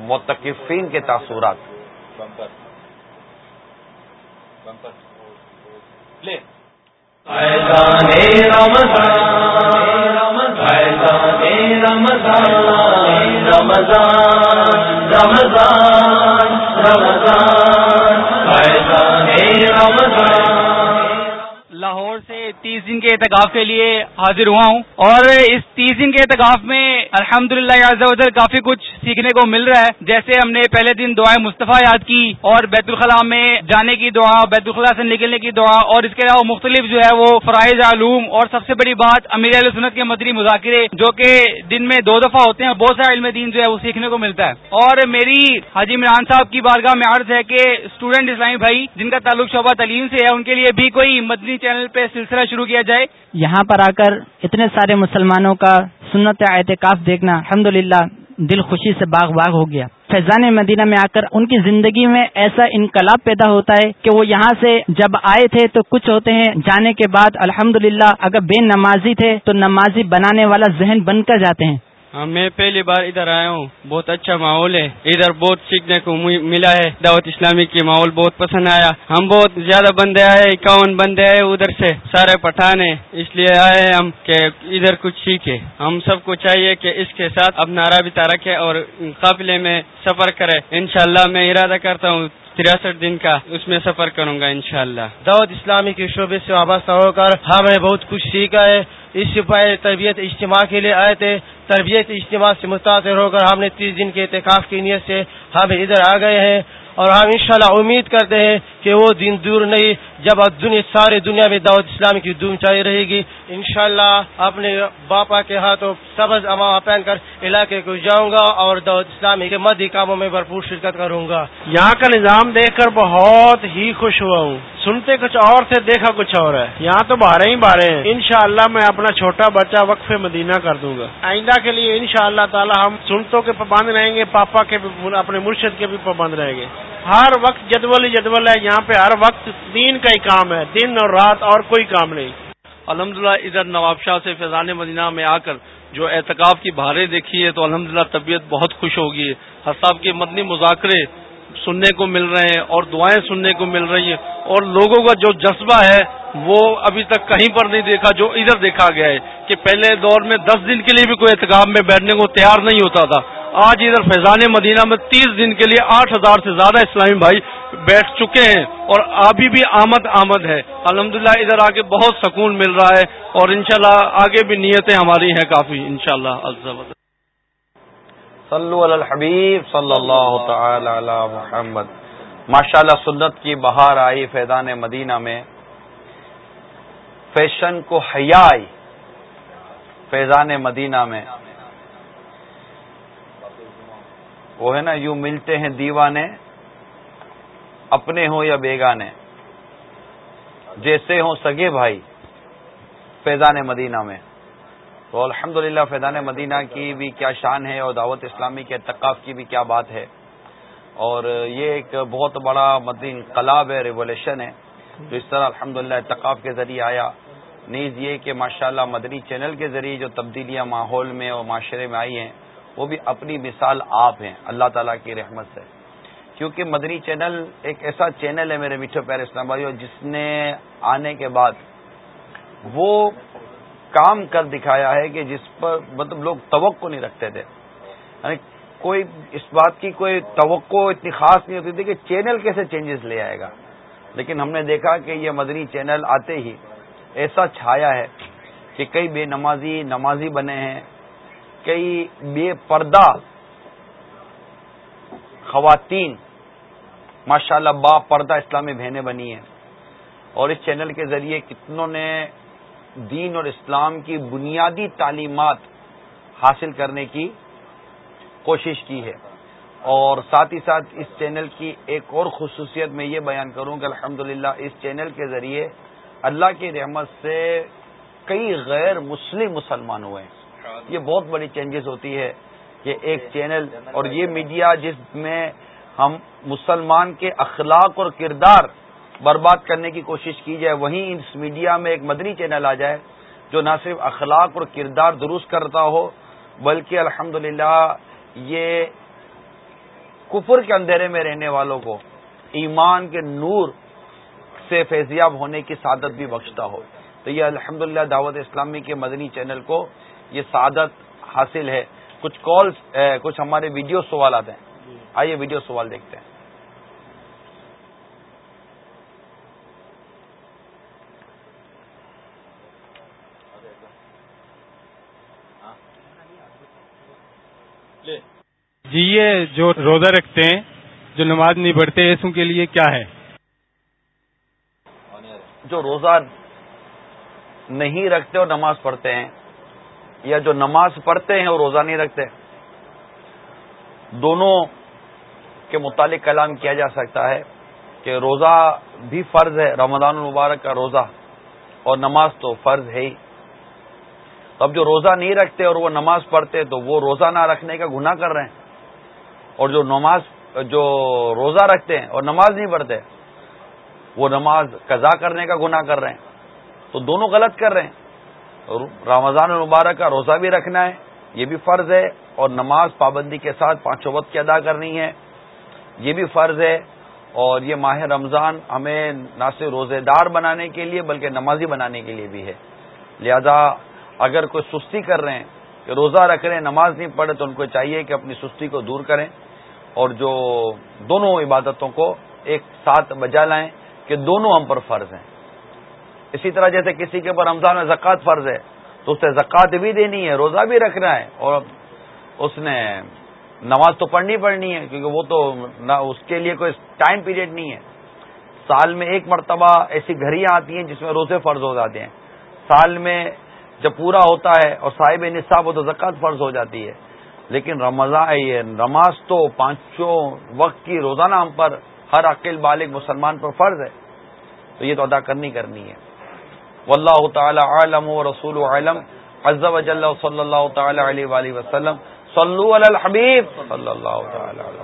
متقفین کے تاثرات۔ رمضان رمضان رمضان تیس دن کے اعتکاف کے لیے حاضر ہوا ہوں اور اس تیس دن کے اعتکاف میں الحمد للہ کافی کچھ سیکھنے کو مل رہا ہے۔ جیسے ہم نے پہلے دن دعائیں مصطفیٰ یاد کی اور بیت الخلاء میں جانے کی دعا، بیت الخلاء سے نکلنے کی دعا اور اس کے علاوہ مختلف جو ہے وہ فرائض علوم اور سب سے بڑی بات امیر علیہ سنت کے مدری مذاکرے جو کہ دن میں دو دفعہ ہوتے ہیں بہت سارا علم دین جو ہے وہ سیکھنے کو ملتا ہے۔ اور میری حاجی عمران صاحب کی بارگاہ میں عرض ہے کہ اسٹوڈنٹ اسلامی بھائی جن کا تعلق شعبہ تعلیم سے ہے، ان کے لیے بھی کوئی مدنی چینل پہ سلسلہ شروع کیا جائے۔ یہاں پر آ کر اتنے سارے مسلمانوں کا سنت اعتکاف دیکھنا الحمد دل خوشی سے باغ باغ ہو گیا۔ فیضان مدینہ میں آ کر ان کی زندگی میں ایسا انقلاب پیدا ہوتا ہے کہ وہ یہاں سے جب آئے تھے تو کچھ ہوتے ہیں، جانے کے بعد الحمد اگر بے نمازی تھے تو نمازی بنانے والا ذہن بن کر جاتے ہیں۔ ہاں، میں پہلی بار ادھر آیا ہوں۔ بہت اچھا ماحول ہے۔ ادھر بہت سیکھنے کو ملا ہے۔ دعوت اسلامی کی ماحول بہت پسند آیا۔ ہم بہت زیادہ بندے آئے، اکاون بندے آئے ادھر سے۔ سارے پٹھان ہیں، اس لیے آئے ہیں ہم کہ ادھر کچھ سیکھے ہم سب کو چاہیے کہ اس کے ساتھ اپنا رابطہ رکھے اور قافلے میں سفر کرے انشاءاللہ میں ارادہ کرتا ہوں۔ تریاسٹھ دن کا اس میں سفر کروں گا انشاءاللہ۔ دعوت اسلامی کے شعبے سے وابستہ ہو کر ہمیں بہت کچھ سیکھا ہے۔ اس سپاہی تربیت اجتماع کے لیے آئے تھے۔ تربیت اجتماع سے متاثر ہو کر ہم نے تیس دن کے اعتکاف کی نیت سے ہم ادھر آ گئے ہیں۔ اور ہم انشاءاللہ امید کرتے ہیں کہ وہ دن دور نہیں جب دنیا سارے دنیا میں دعوت اسلامی کی دھوم چاہی رہے گی، انشاءاللہ اپنے باپا کے ہاتھوں سبز اما پہن کر علاقے کو جاؤں گا اور دعوت اسلامی کے مدی کاموں میں بھرپور شرکت کروں گا۔ یہاں کا نظام دیکھ کر بہت ہی خوش ہوا ہوں۔ سنتے کچھ اور تھے، دیکھا کچھ اور ہے۔ یہاں تو بارے ہی بارے ہیں۔ انشاءاللہ میں اپنا چھوٹا بچہ وقف مدینہ کر دوں گا۔ آئندہ کے لیے انشاءاللہ اللہ تعالی ہم سنتوں کے پابند رہیں گے، پاپا کے اپنے مرشد کے بھی پابند رہیں گے۔ ہر وقت جدول ہی جدول ہے، یہاں پہ ہر وقت دین کا ہی کام ہے، دن اور رات اور کوئی کام نہیں۔ الحمدللہ ادھر نواب شاہ سے فیضان مدینہ میں آ کر جو اعتکاف کی بھاریں دیکھی ہے تو الحمدللہ طبیعت بہت خوش ہوگی۔ ہے حساب کے مدنی مذاکرے سننے کو مل رہے ہیں اور دعائیں سننے کو مل رہی ہیں اور لوگوں کا جو جذبہ ہے وہ ابھی تک کہیں پر نہیں دیکھا، جو ادھر دیکھا گیا ہے کہ پہلے دور میں دس دن کے لیے بھی کوئی احتکاب میں بیٹھنے کو تیار نہیں ہوتا تھا۔ آج ادھر فیضان مدینہ میں تیس دن کے لیے آٹھ ہزار سے زیادہ اسلامی بھائی بیٹھ چکے ہیں اور ابھی بھی آمد آمد ہے۔ الحمدللہ ادھر آگے بہت سکون مل رہا ہے اور انشاءاللہ آگے بھی نیتیں ہماری ہیں کافی، انشاءاللہ شاء اللہ صلو علی الحبیب صلی اللہ تعالی علی محمد۔ ماشاء اللہ سنت کی بہار آئی فیضان مدینہ میں۔ فیشن کو حیا آئی فیضان مدینہ میں۔ وہ ہے نا، یوں ملتے ہیں دیوانے، اپنے ہوں یا بیگانے۔ جیسے ہوں سگے بھائی فیضان مدینہ میں۔ تو الحمد للہ فیضان مدینہ کی بھی کیا شان ہے اور دعوت اسلامی کے اتقاف کی بھی کیا بات ہے۔ اور یہ ایک بہت بڑا مدی انقلاب ہے ریولیوشن ہے۔ جو اس طرح الحمد للہ اتقاف کے ذریعے آیا۔ نیز یہ کہ ماشاءاللہ اللہ مدنی چینل کے ذریعے جو تبدیلیاں ماحول میں اور معاشرے میں آئی ہیں، وہ بھی اپنی مثال آپ ہیں، اللہ تعالیٰ کی رحمت سے۔ کیونکہ مدنی چینل ایک ایسا چینل ہے میرے میٹھے پیر اسلام بھائی جس نے آنے کے بعد وہ کام کر دکھایا ہے کہ جس پر مطلب لوگ توقع نہیں رکھتے تھے۔ یعنی کوئی اس بات کی کوئی توقع اتنی خاص نہیں ہوتی تھی کہ چینل کیسے چینجز لے آئے گا۔ لیکن ہم نے دیکھا کہ یہ مدنی چینل آتے ہی ایسا چھایا ہے کہ کئی بے نمازی نمازی بنے ہیں۔ کئی بے پردہ خواتین، ماشاءاللہ با پردہ اسلامی بہنیں بنی ہیں۔ اور اس چینل کے ذریعے کتنوں نے دین اور اسلام کی بنیادی تعلیمات حاصل کرنے کی کوشش کی ہے۔ اور ساتھ ہی ساتھ اس چینل کی ایک اور خصوصیت میں یہ بیان کروں کہ الحمد اس چینل کے ذریعے اللہ کی رحمت سے کئی غیر مسلم مسلمان ہوئے ہیں۔ یہ بہت بڑی چینجز ہوتی ہے کہ ایک چینل اور یہ میڈیا جس میں ہم مسلمان کے اخلاق اور کردار برباد کرنے کی کوشش کی جائے، وہیں اس میڈیا میں ایک مدنی چینل آ جائے، جو نہ صرف اخلاق اور کردار درست کرتا ہو، بلکہ الحمد یہ کفر کے اندھیرے میں رہنے والوں کو ایمان کے نور سے فیضیاب ہونے کی سعادت بھی بخشتا ہو۔ تو یہ الحمد دعوت اسلامی کے مدنی چینل کو یہ سعادت حاصل ہے۔ کچھ کالز کچھ ہمارے ویڈیو سوالات ہیں۔ آئیے ویڈیو سوال دیکھتے ہیں۔ جی یہ جو روزہ رکھتے ہیں، جو نماز نہیں پڑھتے ایسوں کے لیے کیا ہے؟ جو روزہ نہیں رکھتے اور نماز پڑھتے ہیں، یا جو نماز پڑھتے ہیں اور روزہ نہیں رکھتے، دونوں کے متعلق کلام کیا جا سکتا ہے کہ روزہ بھی فرض ہے، رمضان المبارک کا روزہ، اور نماز تو فرض ہے ہی۔ اب جو روزہ نہیں رکھتے اور وہ نماز پڑھتے تو وہ روزہ نہ رکھنے کا گناہ کر رہے ہیں۔ اور جو نماز جو روزہ رکھتے ہیں اور نماز نہیں پڑھتے، وہ نماز قضا کرنے کا گناہ کر رہے ہیں۔ تو دونوں غلط کر رہے ہیں۔ رمضان المبارک کا روزہ بھی رکھنا ہے، یہ بھی فرض ہے، اور نماز پابندی کے ساتھ پانچوں وقت کی ادا کرنی ہے، یہ بھی فرض ہے۔ اور یہ ماہ رمضان ہمیں نہ صرف روزے دار بنانے کے لیے، بلکہ نمازی بنانے کے لیے بھی ہے۔ لہذا اگر کوئی سستی کر رہے ہیں کہ روزہ رکھ رہے ہیں، نماز نہیں پڑھے، تو ان کو چاہیے کہ اپنی سستی کو دور کریں۔ اور جو دونوں عبادتوں کو ایک ساتھ بجا لائیں کہ دونوں ہم پر فرض ہیں۔ اسی طرح جیسے کسی کے اوپر رمضان میں زکوٰۃ فرض ہے، تو اسے زکوٰۃ بھی دینی ہے، روزہ بھی رکھنا ہے، اور اس نے نماز تو پڑھنی پڑنی ہے، کیونکہ وہ تو نہ اس کے لیے کوئی ٹائم پیریڈ نہیں ہے۔ سال میں ایک مرتبہ ایسی گھڑیاں آتی ہیں جس میں روزے فرض ہو جاتے ہیں۔ سال میں جب پورا ہوتا ہے اور صاحب نصاب ہو تو زکوٰۃ فرض ہو جاتی ہے۔ لیکن رمضان یہ نماز تو پانچوں وقت کی روزانہ ہم پر ہر عقل بالغ مسلمان پر فرض ہے تو یہ تو ادا کرنی کرنی ہے۔ واللہ تعالی عالم و رسول عالم عز و جل صلی اللہ تعالی علیہ وآلہ وسلم۔ صلو علی الحبیب۔ صلی اللہ تعالی علیہ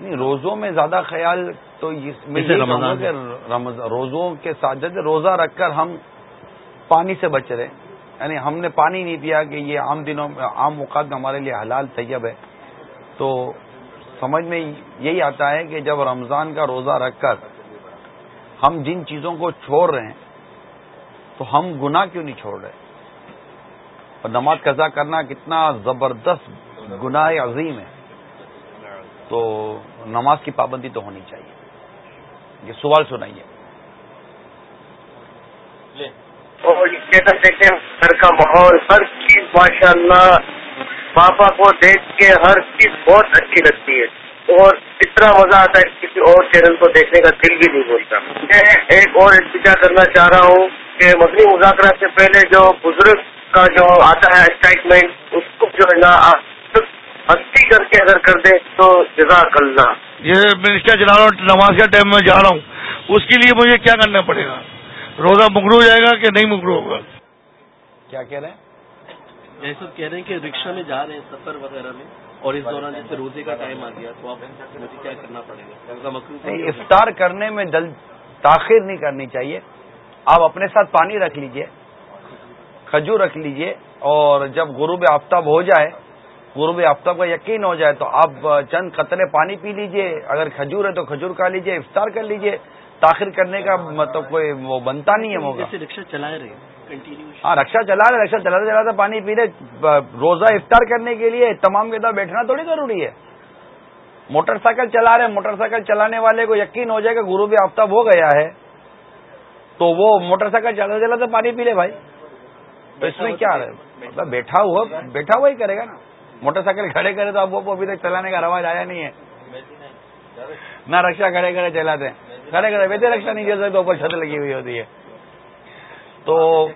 نہیں روزوں میں زیادہ خیال تو روزوں کے ساتھ روزہ رکھ کر ہم پانی سے بچ رہے یعنی ہم نے پانی نہیں پیا کہ یہ عام دنوں میں، عام موقع میں ہمارے لیے حلال طیب ہے۔ تو سمجھ میں یہی آتا ہے کہ جب رمضان کا روزہ رکھ کر ہم جن چیزوں کو چھوڑ رہے ہیں، تو ہم گناہ کیوں نہیں چھوڑ رہے؟ اور نماز قضا کرنا کتنا زبردست گناہ عظیم ہے۔ تو نماز کی پابندی تو ہونی چاہیے۔ یہ سوال سنائیے۔ اور دیکھیں گھر کا ماحول، ہر چیز ماشاء اللہ پاپا کو دیکھ کے ہر چیز بہت اچھی لگتی ہے۔ اور اتنا مزہ آتا ہے کسی اور چینل کو دیکھنے کا، دل بھی نہیں بولتا میں ایک اور انتظار کرنا چاہ رہا ہوں کہ مدنی مذاکرہ سے پہلے جو بزرگ کا جو آتا ہے اسٹیٹمنٹ اس کو جو ہے نا ہستی کر کے اگر کر دے تو جزاک اللہ۔ یہ میں کیا چلا رہا ہوں، نماز کے ٹائم میں جا رہا ہوں۔ اس کے لیے مجھے کیا کرنا پڑے گا؟ روزہ مکرو ہو جائے گا کہ نہیں مکرو ہوگا؟ کیا کہہ رہے ہیں؟ یہ سب کہہ رہے ہیں کہ رکشا میں جا رہے ہیں سفر وغیرہ میں اور اس دوران جیسے روزے کا ٹائم آ گیا تو آپ مجھے کیا کرنا پڑے گا؟ مکرو افطار کرنے میں دل تاخیر نہیں کرنی چاہیے۔ آپ اپنے ساتھ پانی رکھ لیجیے کھجور رکھ لیجیے اور جب غروب آفتاب ہو جائے غروب آفتاب کا یقین ہو جائے تو آپ چند قطرے پانی پی لیجیے۔ اگر کھجور ہے تو کھجور کھا لیجیے افطار کر لیجیے۔ تاخیر کرنے کا مطلب کوئی وہ بنتا نہیں ہے موقع۔ رکشا چلا رہے ہاں رکشا چلا رہے رکشا چلاتے چلاتے پانی پی رہے روزہ افطار کرنے کے لیے تمام کے ساتھ بیٹھنا تھوڑی ضروری ہے۔ موٹر سائیکل چلا رہے موٹر سائیکل چلانے والے کو یقین ہو جائے کہ غروب آفتاب ہو گیا ہے۔ تو وہ موٹر سائیکل چلاتے چلاتے پانی پی لے بھائی۔ تو اس میں کیا مطلب بیٹھا ہوا بیٹھا ہوا ہی کرے گا نا۔ موٹر سائیکل کھڑے کرے تو اب وہ ابھی تک چلانے کا رواج آیا نہیں ہے۔ نہ رکشا کھڑے کھڑے چلاتے ہیں۔ کھڑے کھڑے ویسے رکشا نہیں چل سکتے اوپر چھت لگی ہوئی ہوتی ہے۔ تو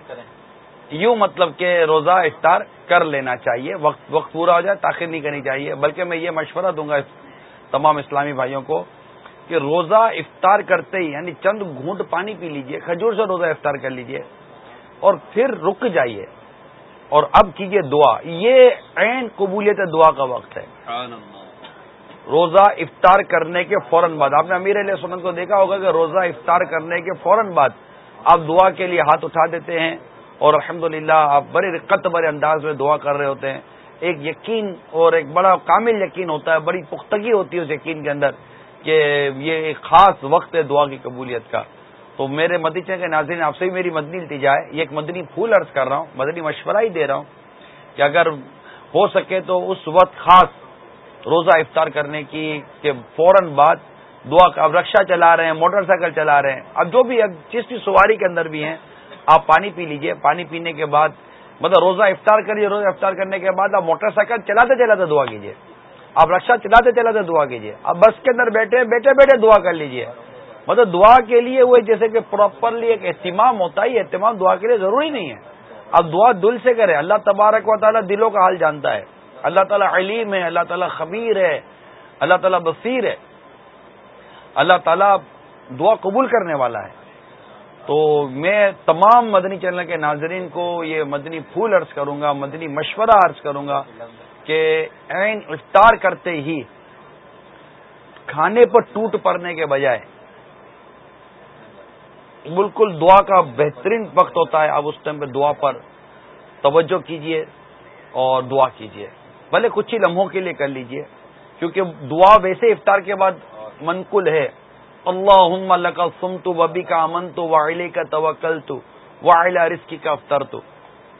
یوں مطلب کہ روزہ افطار کر لینا چاہیے، وقت وقت پورا ہو جائے، تاخیر نہیں کرنی چاہیے۔ بلکہ میں یہ مشورہ دوں گا تمام اسلامی بھائیوں کو کہ روزہ افطار کرتے ہی یعنی چند گھونٹ پانی پی لیجیے، کھجور سے روزہ افطار کر لیجیے، اور پھر رک جائیے۔ اور اب کیجیے دعا۔ یہ عین قبولیت دعا کا وقت ہے۔ روزہ افطار کرنے کے فوراً بعد، آپ نے امیر علیہ سنت کو دیکھا ہوگا کہ روزہ افطار کرنے کے فوراً بعد آپ دعا کے لیے ہاتھ اٹھا دیتے ہیں اور الحمد آپ بڑے رقت بڑے انداز میں دعا کر رہے ہوتے ہیں۔ ایک یقین اور ایک بڑا کامل یقین ہوتا ہے، بڑی پختگی ہوتی ہے اس یقین کے اندر کہ یہ ایک خاص وقت ہے دعا کی قبولیت کا۔ تو میرے مدیچے کے ناظرین، آپ سے بھی میری مدنی التجا ہے۔ یہ ایک مدنی پھول عرض کر رہا ہوں، مدنی مشورہ ہی دے رہا ہوں کہ اگر ہو سکے تو اس وقت خاص روزہ افطار کرنے کی کہ فوراً بعد دعا کا اب رکشا چلا رہے ہیں، موٹر سائیکل چلا رہے ہیں۔ اب جو بھی جس بھی سواری کے اندر بھی ہیں، آپ پانی پی لیجیے۔ پانی پینے کے بعد مطلب روزہ افطار کریے، روزہ افطار کرنے کے بعد آپ موٹر سائیکل چلاتے چلاتے دعا کیجیے آپ رکشا چلاتے چلاتے دعا کیجیے آپ بس کے اندر بیٹھے بیٹھے بیٹھے دعا کر لیجیے مطلب دعا کے لیے وہ جیسے کہ پراپرلی ایک اہتمام ہوتا ہے اہتمام دعا کے لیے ضروری نہیں ہے۔ اب دعا دل سے کرے اللہ تبارک و تعالیٰ دلوں کا حال جانتا ہے۔ اللہ تعالیٰ علیم ہے، اللہ تعالیٰ خبیر ہے، اللہ تعالیٰ بصیر ہے۔ اللہ تعالیٰ دعا قبول کرنے والا ہے۔ تو میں تمام مدنی چینل کے ناظرین کو یہ مدنی پھول عرض کروں گا، مدنی مشورہ عرض کروں گا کہ عین افطار کرتے ہی کھانے پر ٹوٹ پڑنے کے بجائے بالکل دعا کا بہترین وقت ہوتا ہے۔ آپ اس ٹائم پہ دعا پر توجہ کیجیے اور دعا کیجیے۔ بھلے کچھ ہی لمحوں کے لیے کر لیجیے۔ کیونکہ دعا ویسے افطار کے بعد منقل ہے۔ اللہ کا سم تو وبی کا امن تو واحلے کا توکل تو واحلہ رسکی کا افطار تو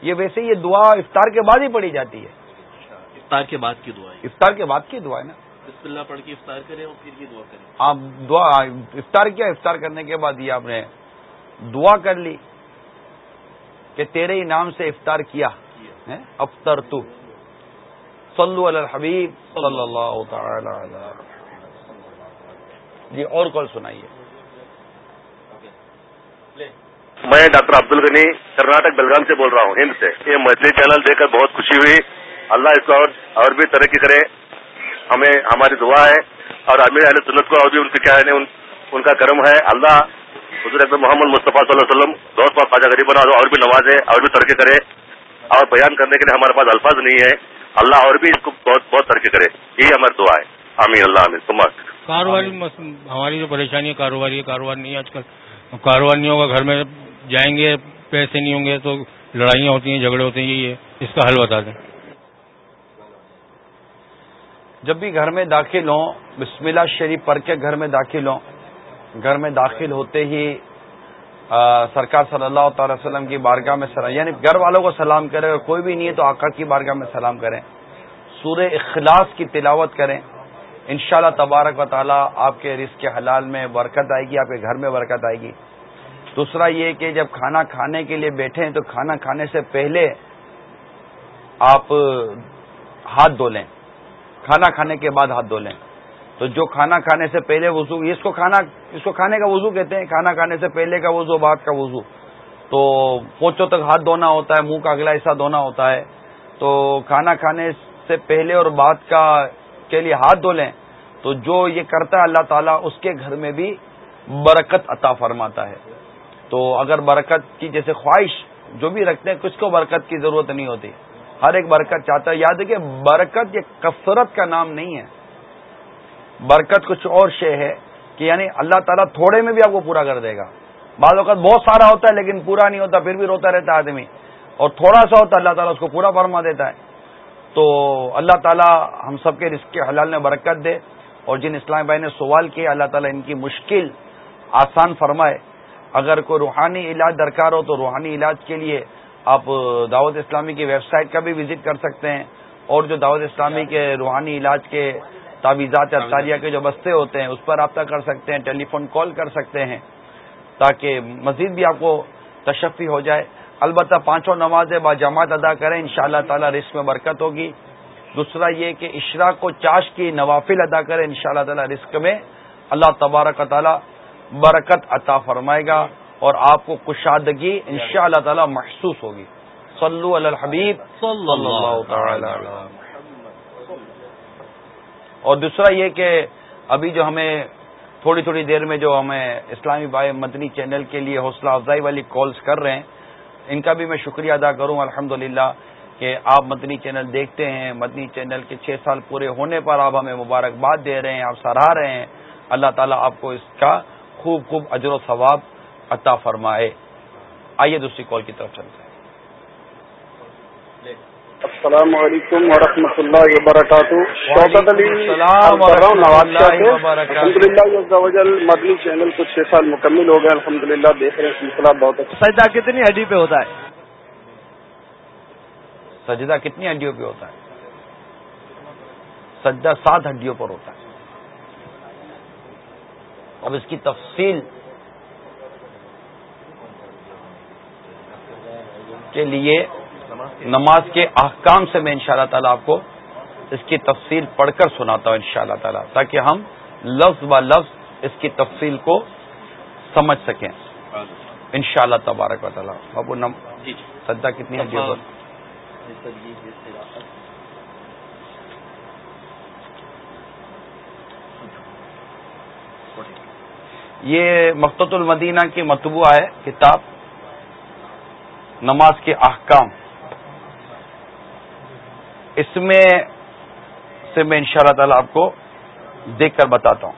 یہ ویسے یہ دعا افطار کے بعد ہی پڑھی جاتی ہے۔ افطار کے بعد کی دعا افطار کے بعد کی دعا ہے نا۔ بسم اللہ پڑھ کے افطار کریں اور پھر یہ دعا کریں۔ آپ دعا افطار کیا؟ افطار کرنے کے بعد یہ آپ نے دعا کر لی کہ تیرے ہی نام سے افطار کیا۔ افطر تو صلو علی الحبیب صلی اللہ تعالی علی جی اور کال سنائیے۔ میں ڈاکٹر عبد الغنی کرناٹک بلگام سے بول رہا ہوں، ہند سے۔ یہ مچھلی چینل دیکھ کر بہت خوشی ہوئی۔ اللہ اس کو اور بھی ترقی کرے۔ ہمیں، ہماری دعا ہے۔ اور امیر اہل سنت کو اور بھی ان کے کیا ہے ان کا کرم ہے۔ اللہ حضرت محمد مصطفیٰ صلی اللہ علیہ وسلم دوست پاک خواجہ غریب بنا اور بھی نوازے اور بھی ترقی کرے۔ اور بیان کرنے کے لیے ہمارے پاس الفاظ نہیں ہے۔ اللہ اور بھی اس کو بہت بہت ترقی کرے. یہی ہماری دعا ہے. امین اللہ عامر سمت کاروباری ہماری جو پریشانی ہے کاروباری کاروبار نہیں ہے. آج کل کاروبار نہیں ہوگا گھر میں جائیں گے پیسے نہیں ہوں گے تو لڑائیاں ہوتی ہیں جھگڑے ہوتے ہیں یہی ہے. اس کا حل بتا دیں. جب بھی گھر میں داخل ہوں بسم اللہ شریف پڑھ کے گھر میں داخل ہوں. گھر میں داخل ہوتے ہی سرکار صلی اللہ تعالی وسلم کی بارگاہ میں سلام یعنی گھر والوں کو سلام کرے، اگر کوئی بھی نہیں ہے تو آقا کی بارگاہ میں سلام کریں، سورہ اخلاص کی تلاوت کریں۔ انشاءاللہ تبارک و تعالیٰ آپ کے رزق کے حلال میں برکت آئے گی، آپ کے گھر میں برکت آئے گی۔ دوسرا یہ کہ جب کھانا کھانے کے لیے بیٹھیں تو کھانا کھانے سے پہلے آپ ہاتھ دھو لیں۔ کھانا کھانے کے بعد ہاتھ دھو لیں۔ تو جو کھانا کھانے سے پہلے وضو اس کو کھانا، اس کو کھانے کا وضو کہتے ہیں، کھانا کھانے سے پہلے کا وضو، بعد کا وضو۔ تو پوچھوں تک ہاتھ دھونا ہوتا ہے، منہ کا اگلا حصہ دھونا ہوتا ہے۔ تو کھانا کھانے سے پہلے اور بعد کا کے لیے ہاتھ دھو لیں۔ تو جو یہ کرتا ہے اللہ تعالیٰ، اس کے گھر میں بھی برکت عطا فرماتا ہے۔ تو اگر برکت کی جیسے خواہش جو بھی رکھتے ہیں کچھ کو برکت کی ضرورت نہیں ہوتی؟ ہر ایک برکت چاہتا ہے۔ یاد ہے کہ برکت یہ کثرت کا نام نہیں ہے۔ برکت کچھ اور شے ہے کہ یعنی اللہ تعالیٰ تھوڑے میں بھی آپ کو پورا کر دے گا۔ بعض اوقات بہت سارا ہوتا ہے لیکن پورا نہیں ہوتا، پھر بھی روتا رہتا ہے آدمی۔ اور تھوڑا سا ہوتا ہے، اللہ تعالیٰ اس کو پورا فرما دیتا ہے۔ تو اللہ تعالیٰ ہم سب کے رزق کے حلال نے برکت دے۔ اور جن اسلام بھائی نے سوال کیا، اللہ تعالیٰ ان کی مشکل آسان فرمائے۔ اگر کوئی روحانی علاج درکار ہو تو روحانی علاج کے لیے آپ دعوت اسلامی کی ویب سائٹ کا بھی وزٹ کر سکتے ہیں۔ اور جو دعوت اسلامی کے روحانی علاج کے تعویذات اطاریہ کے جو بستے ہوتے ہیں اس پر رابطہ کر سکتے ہیں ٹیلی فون کال کر سکتے ہیں تاکہ مزید بھی آپ کو تشفی ہو جائے۔ البتہ پانچوں نمازیں با جماعت ادا کریں ان شاء اللہ تعالیٰ رسک میں برکت ہوگی۔ دوسرا یہ کہ اشراق کو چاش کی نوافل ادا کریں ان شاء اللہ تعالیٰ رزق میں۔ اللہ تبارک تعالیٰ برکت عطا فرمائے گا اور آپ کو کشادگی ان شاء اللہ تعالیٰ محسوس ہوگی۔ صلو علی الحبیب۔ صلی اللہ تعالی اور دوسرا یہ کہ ابھی جو ہمیں تھوڑی تھوڑی دیر میں جو ہمیں اسلامی بھائی مدنی چینل کے لیے حوصلہ افزائی والی کالز کر رہے ہیں، ان کا بھی میں شکریہ ادا کروں۔ الحمد کہ آپ مدنی چینل دیکھتے ہیں۔ مدنی چینل کے چھ سال پورے ہونے پر آپ ہمیں مبارکباد دے رہے ہیں، آپ سراہ رہے ہیں۔ اللہ تعالیٰ آپ کو اس کا خوب خوب اجر و ثواب عطا فرمائے۔ آئیے دوسری کال کی طرف چلتے ہیں۔ السلام علیکم ورحمۃ اللہ وبرکاتہ۔ شوکت علی الحمد للہ مدنی چینل کو چھ سال مکمل ہو گئے الحمد للہ دیکھ رہے ہیں سلسلہ بہت اچھا۔ سجدہ کتنی ہڈی پہ ہوتا ہے؟ سجدہ کتنی ہڈیوں پہ ہوتا ہے؟ سجدہ سات ہڈیوں پر ہوتا ہے۔ اب اس کی تفصیل کے لیے نماز کے احکام سے میں ان شاء اللہ تعالیٰ آپ کو اس کی تفصیل پڑھ کر سناتا ہوں ان شاء اللہ تعالیٰ تاکہ ہم لفظ ب لفظ اس کی تفصیل کو سمجھ سکیں۔ ان شاء اللہ تبارک و تعالیٰ۔ بابو نم سجدہ کتنی ہے یہ مقت المدینہ کی مطبوعہ ہے کتاب نماز کے احکام۔ اس میں سے میں ان شاء اللہ تعالی آپ کو دیکھ کر بتاتا ہوں۔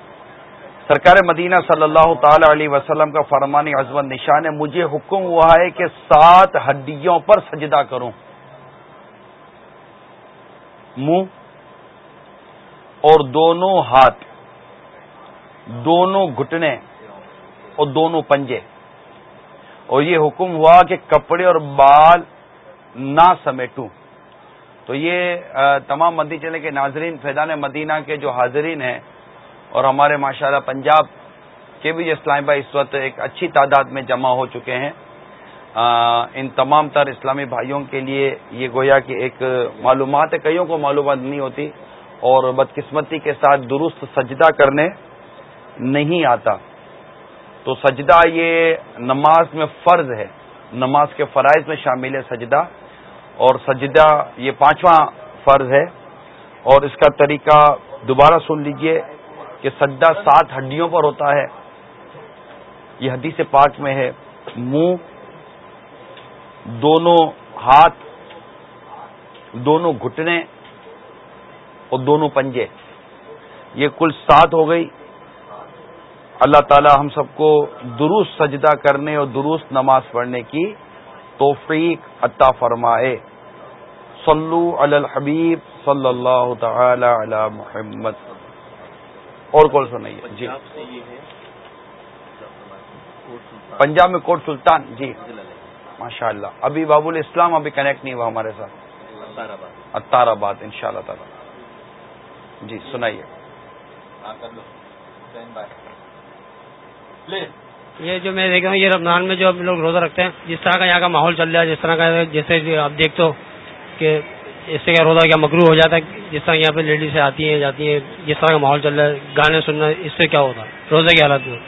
سرکار مدینہ صلی اللہ تعالی علیہ وسلم کا فرمانی عزمت نشان ہے، مجھے حکم ہوا ہے کہ سات ہڈیوں پر سجدہ کروں۔ منہ اور دونوں ہاتھ، دونوں گھٹنے اور دونوں پنجے۔ اور یہ حکم ہوا کہ کپڑے اور بال نہ سمیٹوں۔ تو یہ تمام مدی چلے کے ناظرین، فیضان مدینہ کے جو حاضرین ہیں اور ہمارے ماشاءاللہ پنجاب کے بھی جو اسلام بھائی اس وقت ایک اچھی تعداد میں جمع ہو چکے ہیں ان تمام تر اسلامی بھائیوں کے لیے یہ گویا کہ ایک معلومات ہے، کئیوں کو معلومات نہیں ہوتی اور بدقسمتی کے ساتھ درست سجدہ کرنے نہیں آتا۔ تو سجدہ یہ نماز میں فرض ہے، نماز کے فرائض میں شامل ہے سجدہ۔ اور سجدہ یہ پانچواں فرض ہے اور اس کا طریقہ دوبارہ سن لیجیے کہ سجدہ سات ہڈیوں پر ہوتا ہے۔ یہ حدیث پاک میں ہے۔ منہ، دونوں ہاتھ، دونوں گھٹنے اور دونوں پنجے۔ یہ کل سات ہو گئی۔ اللہ تعالی ہم سب کو درست سجدہ کرنے اور درست نماز پڑھنے کی توفیق عطا فرمائے۔ صلو علی الحبیب صلی اللہ تعالی علی محمد۔ اور کون سنائیے؟ جی۔ پنجاب میں کوٹ سلطان جی۔ ماشاء اللہ ابھی بابول اسلام ابھی کنیکٹ نہیں ہوا ہمارے ساتھ۔ اتار آباد ان شاء اللہ تعالی۔ جی سنائیے۔ یہ جو میں دیکھ رہا ہوں، یہ رمضان میں جو لوگ روزہ رکھتے ہیں، جس طرح کا یہاں کا ماحول چل رہا ہے، جس طرح کا جیسے آپ دیکھتے ہو کہ اس سے کیا روزہ کیا مغرو ہو جاتا ہے، جس طرح یہاں پہ لیڈیز آتی ہیں، جاتی ہیں، جس طرح کا ماحول چل رہا ہے، گانے سننا، اس سے کیا ہوتا ہے؟ روزے کی حالت میں۔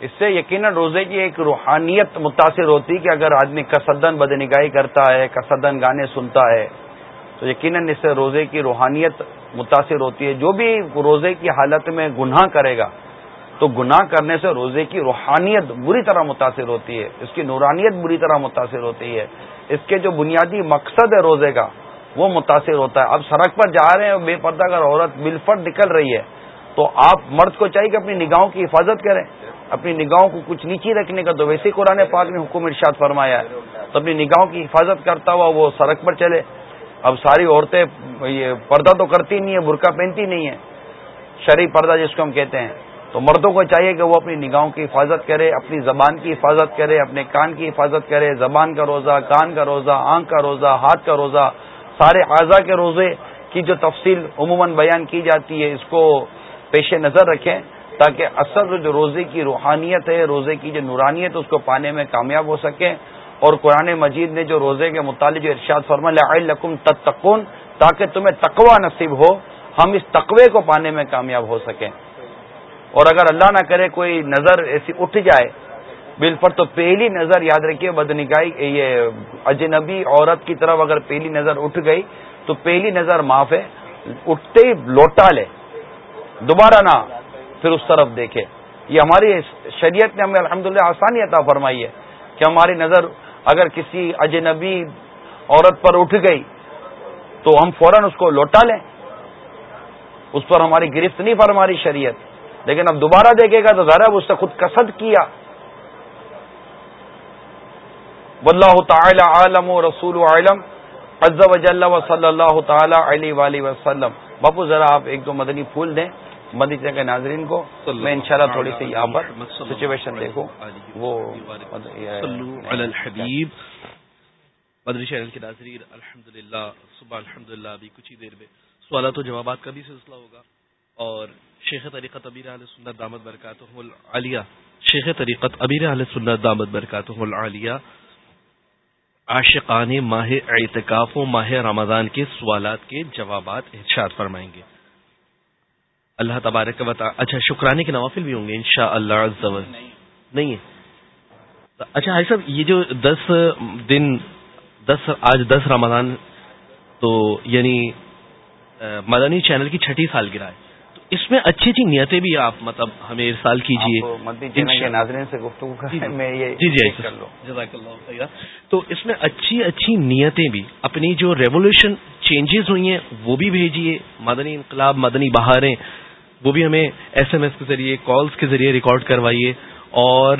اس سے یقیناً روزے کی ایک روحانیت متاثر ہوتی کہ اگر آدمی کسدن بدنگاہی کرتا ہے، کسدن گانے سنتا ہے، تو یقیناً اس سے روزے کی روحانیت متاثر ہوتی ہے۔ جو بھی روزے کی حالت میں گناہ کرے گا تو گناہ کرنے سے روزے کی روحانیت بری طرح متاثر ہوتی ہے، اس کی نورانیت بری طرح متاثر ہوتی ہے۔ اس کے جو بنیادی مقصد ہے روزے کا، وہ متاثر ہوتا ہے۔ اب سڑک پر جا رہے ہیں، بے پردہ اگر عورت بلفٹ نکل رہی ہے، تو آپ مرد کو چاہیے کہ اپنی نگاہوں کی حفاظت کریں۔ اپنی نگاہوں کو کچھ نیچی رکھنے کا تو ویسے قرآن پاک نے حکم ارشاد فرمایا ہے۔ تو اپنی نگاہوں کی حفاظت کرتا ہوا وہ سڑک پر چلے۔ اب ساری عورتیں یہ پردہ تو کرتی نہیں ہے برقع پہنتی نہیں ہے شرعی پردہ جس کو ہم کہتے ہیں۔ تو مردوں کو چاہیے کہ وہ اپنی نگاہوں کی حفاظت کرے، اپنی زبان کی حفاظت کرے، اپنے کان کی حفاظت کرے، زبان کا روزہ، کان کا روزہ، آنکھ کا روزہ، ہاتھ کا روزہ، سارے اعضا کے روزے کی جو تفصیل عموماً بیان کی جاتی ہے، اس کو پیش نظر رکھیں تاکہ اصل جو روزے کی روحانیت ہے، روزے کی جو نورانیت ہے، اس کو پانے میں کامیاب ہو سکے اور قرآن مجید نے جو روزے کے متعلق جو ارشاد فرما لکم تتقون تاکہ تمہیں تقوا نصیب ہو، ہم اس تقوے کو پانے میں کامیاب ہو سکیں۔ اور اگر اللہ نہ کرے کوئی نظر ایسی اٹھ جائے، بل پر تو پہلی نظر یاد رکھیے بدنگائی یہ اجنبی عورت کی طرف اگر پہلی نظر اٹھ گئی تو پہلی نظر معاف ہے، اٹھتے ہی لوٹا لے، دوبارہ نہ پھر اس طرف دیکھے۔ یہ ہماری شریعت نے ہمیں الحمدللہ آسانی عطا فرمائی ہے کہ ہماری نظر اگر کسی اجنبی عورت پر اٹھ گئی تو ہم فوراً اس کو لوٹا لیں۔ اس پر ہماری گرفت نہیں پر ہماری شریعت۔ لیکن اب دوبارہ دیکھے گا تو ذرا اس سے خود کسد کیا۔ واللہ تعالی عالم و رسول عالم، عز و جل و صلی اللہ تعالی علیہ وسلم۔ باپو ذرا آپ ایک دو مدنی پھول دیں مدی کے ناظرین کو۔ میں انشاءاللہ تھوڑی سی یہاں پر سچویشن دیکھوں۔ وہ الحبیب۔ مدری چینل کے ناظرین الحمد للہ صبح الحمد للہ ابھی کچھ ہی دیر میں۔ سوالات و جوابات کا بھی سلسلہ ہوگا اور شیخ طریقت ابیر علیہ سنت دامت برکات العالیہ، شیخ طریقت ابیر علیہ سنت دامت برکات العالیہ عاشقان ماہ اعتکاف و ماہ رمضان کے سوالات کے جوابات ارشاد فرمائیں گے۔ اللہ تبارک و تعالی اچھا شکرانے کے نوافل بھی ہوں گے انشاء اللہ نہیں ہے؟ اچھا حاج صاحب، یہ جو دس دن، دس، آج دس رمضان تو یعنی مدنی چینل کی چھٹی سال گرا ہے۔ اس میں اچھی اچھی نیتیں بھی آپ مطلب ہمیں ارسال کیجیے ناظرین سے گفتگو جی جی۔ جی جزاک اللہ تو اس میں اچھی اچھی نیتیں بھی اپنی جو ریولیوشن چینجز ہوئی ہیں وہ بھی بھیجیے مدنی انقلاب مدنی بہاریں وہ بھی ہمیں ایس ایم ایس کے ذریعے کالز کے ذریعے ریکارڈ کروائیے۔ اور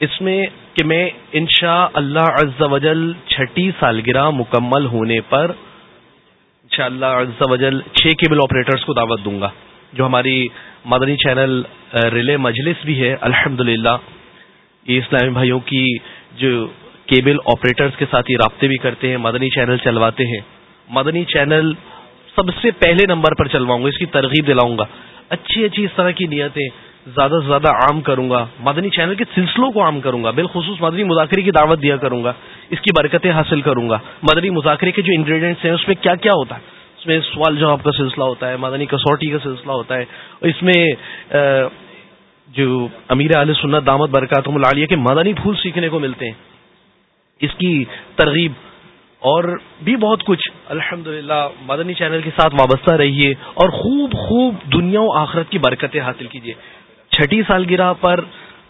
اس میں کہ میں انشاء اللہ عز وجل چھٹی سالگرہ مکمل ہونے پر انشاء اللہ عز وجل چھ کیبل آپریٹرس کو دعوت دوں گا۔ جو ہماری مدنی چینل ریلے مجلس بھی ہے الحمد یہ اسلامی بھائیوں کی جو کیبل آپریٹرس کے ساتھ یہ رابطے بھی کرتے ہیں، مدنی چینل چلواتے ہیں۔ مدنی چینل سب سے پہلے نمبر پر چلواؤں گا، اس کی ترغیب دلاؤں گا۔ اچھی اچھی اس طرح کی نیتیں زیادہ سے زیادہ عام کروں گا۔ مدنی چینل کے سلسلوں کو عام کروں گا، بالخصوص مدنی مذاکرے کی دعوت دیا کروں گا۔ اس کی برکتیں حاصل کروں گا۔ مدنی مذاکرے کے جو انگریڈینٹس ہیں، اس میں کیا کیا ہوتا ہے؟ اس میں سوال جواب کا سلسلہ ہوتا ہے، مدنی کسوٹی کا سلسلہ ہوتا ہے۔ اس میں جو امیر علیہ سنت دامت برکاتم العالیہ کے مدنی پھول سیکھنے کو ملتے ہیں۔ اس کی ترغیب اور بھی بہت کچھ۔ الحمد مدنی چینل کے ساتھ وابستہ رہیے اور خوب خوب دنیا و آخرت کی برکتیں حاصل کیجیے۔ چھٹی سالگرہ پر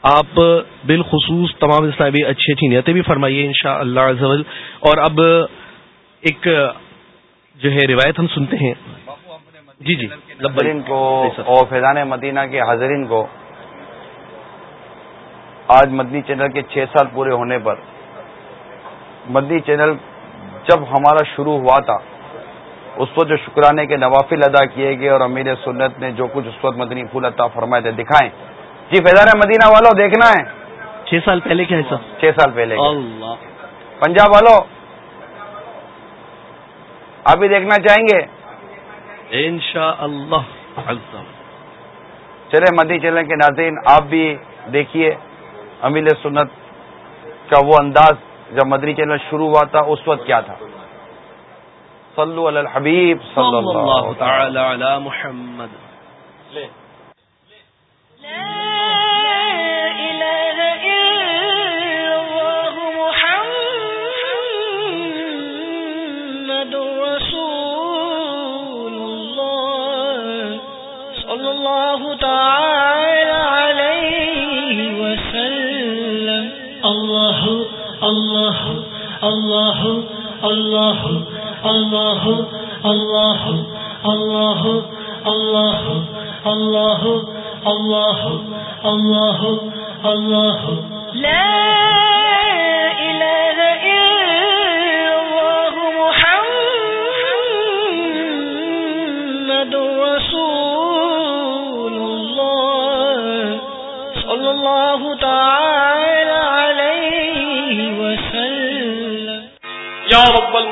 آپ بالخصوص تمام اسلامی اچھی اچھی نیتیں بھی فرمائیے ان شاء اللہ اور اب ایک جو ہے روایت ہم سنتے ہیں۔ جی جی۔ کو اور فیضان مدینہ کے حاضرین کو آج مدنی چینل کے چھ سال پورے ہونے پر مدنی چینل جب ہمارا شروع ہوا تھا اس وقت جو شکرانے کے نوافل ادا کیے گئے اور امیر سنت نے جو کچھ اس وقت مدنی پھول عطا فرمائے تھے دکھائیں۔ جی فیضان مدینہ والوں دیکھنا ہے۔ چھ سال پہلے کیا ہے چھ سال پہلے۔ پنجاب والوں ابھی دیکھنا چاہیں گے؟ ان شاء اللہ چلے مدی چلنے کے ناظرین آپ بھی دیکھیے امیل سنت کا وہ انداز جب مدری چینل شروع ہوا تھا اس وقت کیا تھا؟ صلو علی الحبیب صلی اللہ تعالی علی محمد. اللہ اللہ اللہ اللہ اللہ اللہ اللہ اللہ اللہ اللہ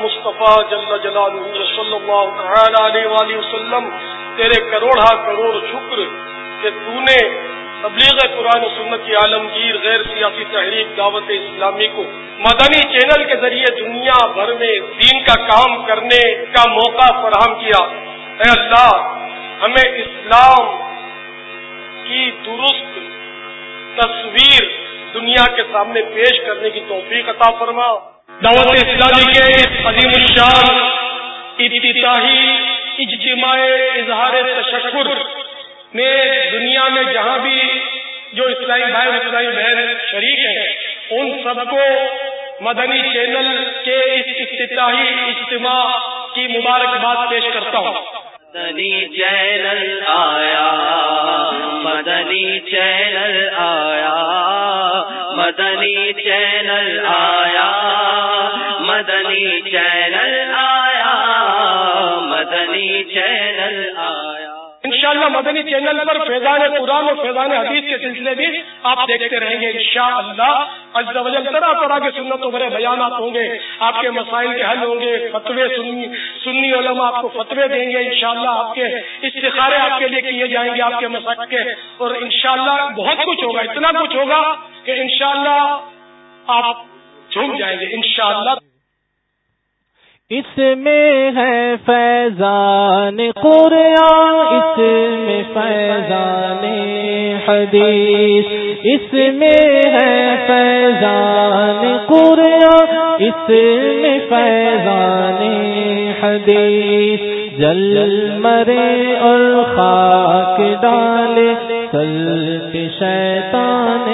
مصطفیٰ جل جلالہ صلی اللہ تعالی علیہ وآلہ وسلم، تیرے کروڑا کروڑ شکر کہ تو نے تبلیغ قرآن و سنت کی عالمگیر غیر سیاسی تحریک دعوت اسلامی کو مدنی چینل کے ذریعے دنیا بھر میں دین کا کام کرنے کا موقع فراہم کیا۔ اے اللہ، ہمیں اسلام کی درست تصویر دنیا کے سامنے پیش کرنے کی توفیق عطا فرما دعوت اسلامی کے اس قدیم الشان ابتدائی اجتماع اظہار تشکر میں دنیا میں جہاں بھی جو اسلامی بھائی اسلامی بہن شریک ہیں، ان سب کو مدنی چینل کے اس افتتاحی اجتماع کی مبارکباد پیش کرتا ہوں۔ مدنی چینل آیا، مدنی چینل آیا، مدنی چینل آیا، مدنی چینل آیا، مدنی چینل آیا۔ انشاءاللہ مدنی چینل پر فیضان قرآن اور فیضان حدیث کے سلسلے بھی آپ دیکھتے رہیں گے انشاءاللہ۔ شاء اللہ طرح طرح کے سنت و بڑے بیانات ہوں گے۔ آپ کے مسائل کے حل ہوں گے، فتوے سنی سنی علماء آپ کو فتوے دیں گے انشاءاللہ۔ شاء آپ کے استخارے آپ کے لیے کیے جائیں گے، آپ کے مسائل کے۔ اور انشاءاللہ بہت کچھ ہوگا، اتنا کچھ ہوگا کہ انشاءاللہ آپ جھوم جائیں گے، انشاءاللہ۔ اس میں ہے فیضان قرآن، اس میں فیضان حدیث، اس میں ہے فیضان قرآن، اس میں فیضان حدیث۔ جل مرے اور خاک ڈالے سل شیطان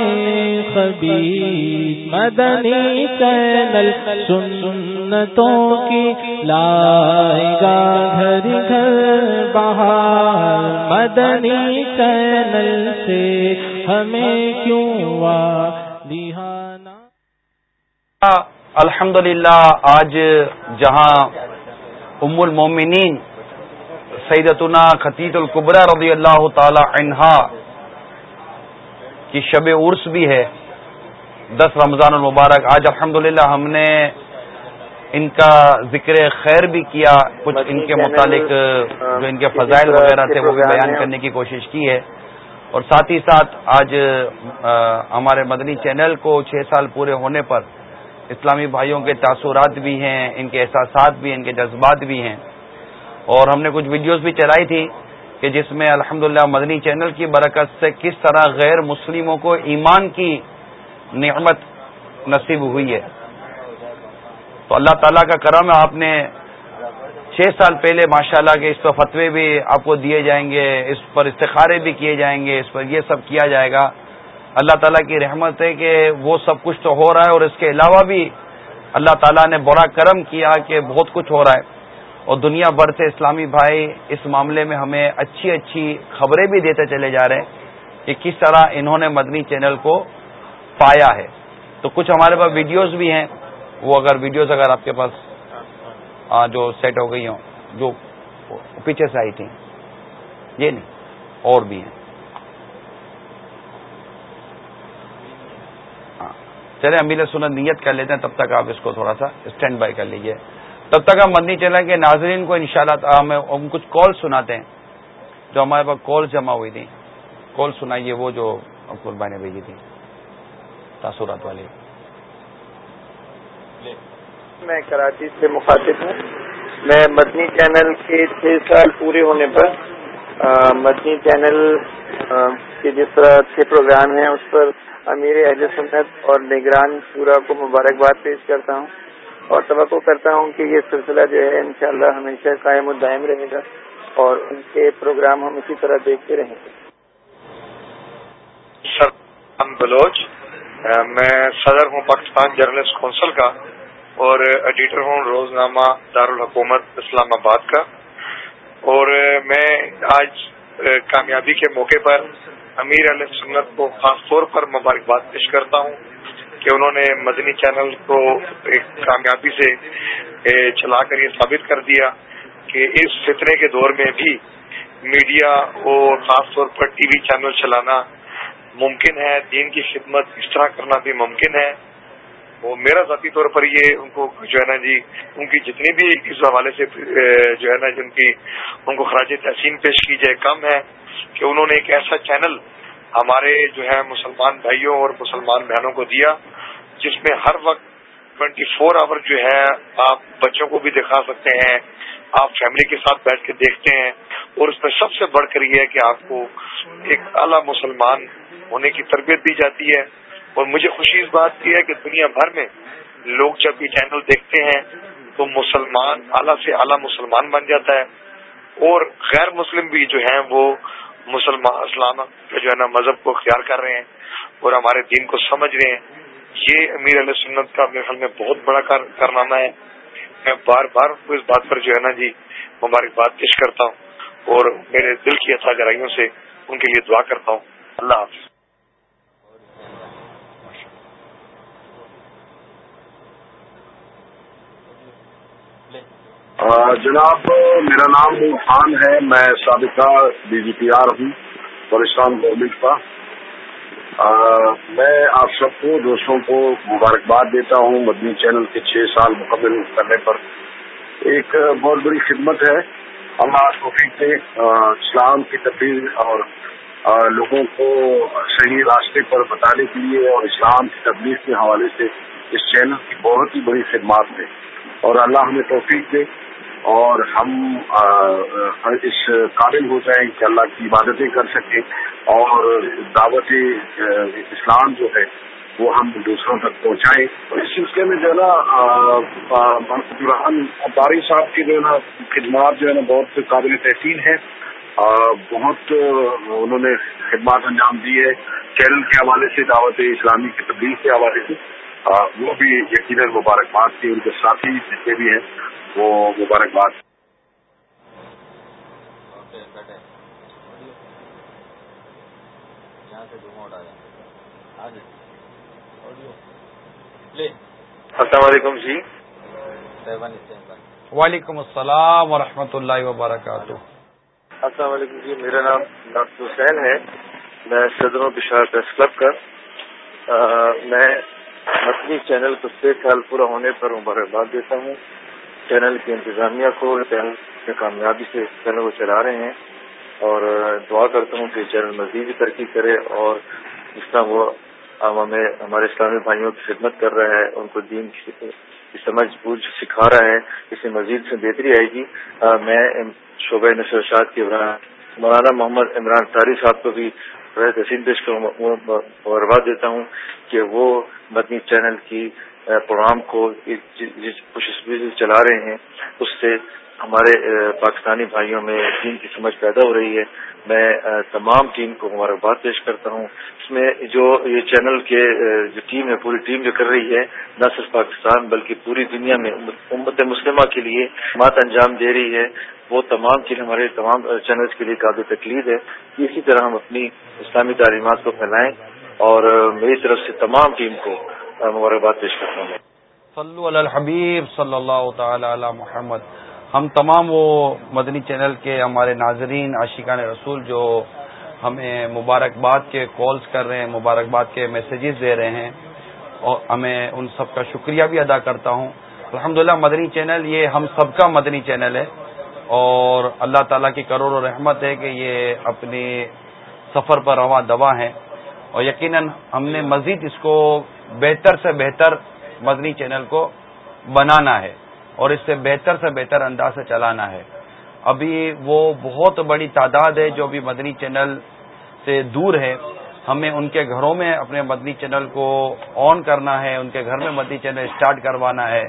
خبی مدنی چینل سنتوں کی لائے گا گھر گھر بہار۔ مدنی چینل سے ہمیں کیوں دہانا الحمد للہ آج جہاں ام المومنین سیدتنا خطیط القبرہ رضی اللہ تعالی عنہا کی شب عرس بھی ہے۔ دس رمضان المبارک۔ آج الحمد ہم نے ان کا ذکر خیر بھی کیا۔ کچھ ان کے متعلق جو ان کے فضائل وغیرہ تھے وہ بھی بیان کرنے کی کوشش کی ہے۔ اور ساتھ ہی ساتھ آج ہمارے مدنی چینل کو چھ سال پورے ہونے پر اسلامی بھائیوں کے تاثرات بھی ہیں ان کے احساسات بھی ہیں ان کے جذبات بھی ہیں۔ اور ہم نے کچھ ویڈیوز بھی چلائی تھی۔ کہ جس میں الحمد مدنی چینل کی برکت سے کس طرح غیر مسلموں کو ایمان کی نعمت نصیب ہوئی ہے۔ تو اللہ تعالیٰ کا کرم ہے، آپ نے چھ سال پہلے ماشاء اللہ کے اس پر فتوے بھی آپ کو دیے جائیں گے، اس پر استخارے بھی کیے جائیں گے، اس پر یہ سب کیا جائے گا۔ اللہ تعالیٰ کی رحمت ہے کہ وہ سب کچھ تو ہو رہا ہے اور اس کے علاوہ بھی اللہ تعالیٰ نے بڑا کرم کیا کہ بہت کچھ ہو رہا ہے۔ اور دنیا بھر سے اسلامی بھائی اس معاملے میں ہمیں اچھی اچھی خبریں بھی دیتے چلے جا رہے ہیں کہ کس طرح انہوں نے مدنی چینل کو پایا ہے۔ تو کچھ ہمارے پاس ویڈیوز بھی ہیں۔ وہ اگر ویڈیوز اگر آپ کے پاس جو سیٹ ہو گئی ہوں، جو پیچھے سے آئی تھیں۔ یہ نہیں، اور بھی ہیں۔ ہاں۔ چلے امیل سنت نیت کر لیتے ہیں، تب تک آپ اس کو تھوڑا سا اسٹینڈ بائی کر لیجیے۔ تب تک ہم مدنی چلیں گے۔ ناظرین کو انشاءاللہ ہمیں ہم کچھ کال سناتے ہیں۔ جو ہمارے پاس کال جمع ہوئی تھی کال سنائیے وہ جو اکبر بھائی نے بھیجی تھی۔ تاثرات والی۔ میں کراچی سے مخاطب ہوں۔ میں مدنی چینل کے چھ سال پورے ہونے پر مدنی چینل کے جس طرح اچھے پروگرام ہیں، اس پر امیر اہل سنت اور نگران پورا کو مبارکباد پیش کرتا ہوں۔ اور توقع کرتا ہوں کہ یہ سلسلہ جو ہے انشاءاللہ ہمیشہ قائم و دائم رہے گا اور ان کے پروگرام ہم اسی طرح دیکھتے رہیں گے۔ سر بلوچ میں صدر ہوں، پاکستان جرنلسٹ کونسل کا اور ایڈیٹر ہوں، روزنامہ دارالحکومت اسلام آباد کا۔ اور میں آج کامیابی کے موقع پر امیر علیہ سنت کو خاص طور پر مبارکباد پیش کرتا ہوں۔ کہ انہوں نے مدنی چینل کو ایک کامیابی سے چلا کر یہ ثابت کر دیا کہ اس فتنے کے دور میں بھی میڈیا اور خاص طور پر ٹی وی چینل چلانا ممکن ہے، دین کی خدمت اس طرح کرنا بھی ممکن ہے۔ وہ میرا ذاتی طور پر یہ ان کو جو ہے نا جی ان کی جتنی بھی اس حوالے سے جو ہے نا جی، جن کی، ان کو خراج تحسین پیش کی جائے، کم ہے کہ انہوں نے ایک ایسا چینل ہمارے جو ہے مسلمان بھائیوں اور مسلمان بہنوں کو دیا جس میں ہر وقت ٹوینٹی فور آور جو ہے، آپ بچوں کو بھی دکھا سکتے ہیں، آپ فیملی کے ساتھ بیٹھ کے دیکھتے ہیں، اور اس میں سب سے بڑھ کر یہ ہے کہ آپ کو ایک اعلیٰ مسلمان ہونے کی تربیت دی جاتی ہے۔ اور مجھے خوشی اس بات کی ہے کہ دنیا بھر میں لوگ جب یہ چینل دیکھتے ہیں، تو مسلمان اعلیٰ سے اعلیٰ مسلمان بن جاتا ہے۔ اور غیر مسلم بھی جو ہیں، وہ مسلمان اسلام کا جو ہے نا، مذہب کو اختیار کر رہے ہیں اور ہمارے دین کو سمجھ رہے ہیں۔ یہ امیر علیہ سنت کا میرے خیال میں بہت بڑا کارنامہ ہے۔ میں بار بار اس بات پر جو ہے نا جی مبارکباد پیش کرتا ہوں اور میرے دل کی اچھا گرائیوں سے ان کے لیے دعا کرتا ہوں۔ اللہ حافظ۔ جناب، میرا نام خان ہے۔ میں سابقہ ڈی جی پی آر ہوں، پاکستان گورنمنٹ کا۔ میں آپ سب کو دوستوں کو مبارکباد دیتا ہوں۔ مدنی چینل کے چھ سال مکمل کرنے پر ایک بہت بڑی خدمت ہے۔ ہم آج سے اسلام کی تبدیل اور لوگوں کو صحیح راستے پر بتانے کے لیے اور اسلام کی تبدیل کے حوالے سے اس چینل کی بہت ہی بڑی خدمات ہے۔ اور اللہ ہمیں توفیق دے۔ اور ہم اس قابل ہو جائیں کہ اللہ کی عبادتیں کر سکیں اور دعوت اسلام جو ہے وہ ہم دوسروں تک پہنچائیں۔ اس سلسلے میں جو ہے نا باری صاحب کی جو ہے نا، خدمات جو ہے نا، بہت قابل تحسین ہے بہت انہوں نے خدمات انجام دی ہے۔ چینل کے حوالے سے، دعوت اسلامی کی تبدیل کے حوالے سے وہ بھی یقیناً مبارکباد کی، ان کے ساتھی جتنے بھی ہیں وہ مبارکباد السلام علیکم جی۔ وعلیکم السلام ورحمۃ اللہ وبرکاتہ۔ السلام علیکم جی میرا نام ڈاکٹر حسین ہے۔ میں صدر پشاور پریس کلب کا۔ میں مدنی چینل کو چھ سال پورا ہونے پر مبارکباد دیتا ہوں۔ چینل کی انتظامیہ کو چینل کامیابی سے چینل کو چلا رہے ہیں اور دعا کرتا ہوں کہ چینل مزید ترقی کرے اور جس طرح وہ ہمیں ہمارے اسلامی بھائیوں کی خدمت کر رہا ہے، ان کو دین کی سمجھ بوجھ سکھا رہا ہے، اس میں مزید سے بہتری آئے گی۔ میں شعبہ نشر شاد کے مولانا محمد عمران تاری صاحب کو بھی تحسین پیش کر دیتا ہوں کہ وہ مدنی چینل کی پروگرام کو جس چلا رہے ہیں، اس سے ہمارے پاکستانی بھائیوں میں دین کی سمجھ پیدا ہو رہی ہے۔ میں تمام ٹیم کو مبارکباد پیش کرتا ہوں۔ اس میں جو یہ چینل کے جو ٹیم ہے، پوری ٹیم جو کر رہی ہے، نہ صرف پاکستان بلکہ پوری دنیا میں امت مسلمہ کے لیے مات انجام دے رہی ہے۔ وہ تمام چیز ہمارے تمام چینلز کے لیے قابل تکلیف ہے۔ اسی طرح ہم اپنی اسلامی تعلیمات کو پھیلائیں اور میری طرف سے تمام ٹیم کو مبارکباد پیش کرتا ہوں صلو علی الحبیب صلی اللہ تعالی علی محمد۔ ہم تمام وہ مدنی چینل کے ہمارے ناظرین، عاشقان رسول جو ہمیں مبارکباد کے کالز کر رہے ہیں، مبارکباد کے میسیجز دے رہے ہیں، اور ہمیں ان سب کا شکریہ بھی ادا کرتا ہوں۔ الحمد مدنی چینل یہ ہم سب کا مدنی چینل ہے، اور اللہ تعالیٰ کی کروڑ و رحمت ہے کہ یہ اپنی سفر پر رواں دوا ہیں اور یقیناً ہم نے مزید اس کو بہتر سے بہتر مدنی چینل کو بنانا ہے اور اس سے بہتر سے بہتر انداز سے چلانا ہے۔ ابھی وہ بہت بڑی تعداد ہے جو ابھی مدنی چینل سے دور ہے۔ ہمیں ان کے گھروں میں اپنے مدنی چینل کو آن کرنا ہے، ان کے گھر میں مدنی چینل اسٹارٹ کروانا ہے۔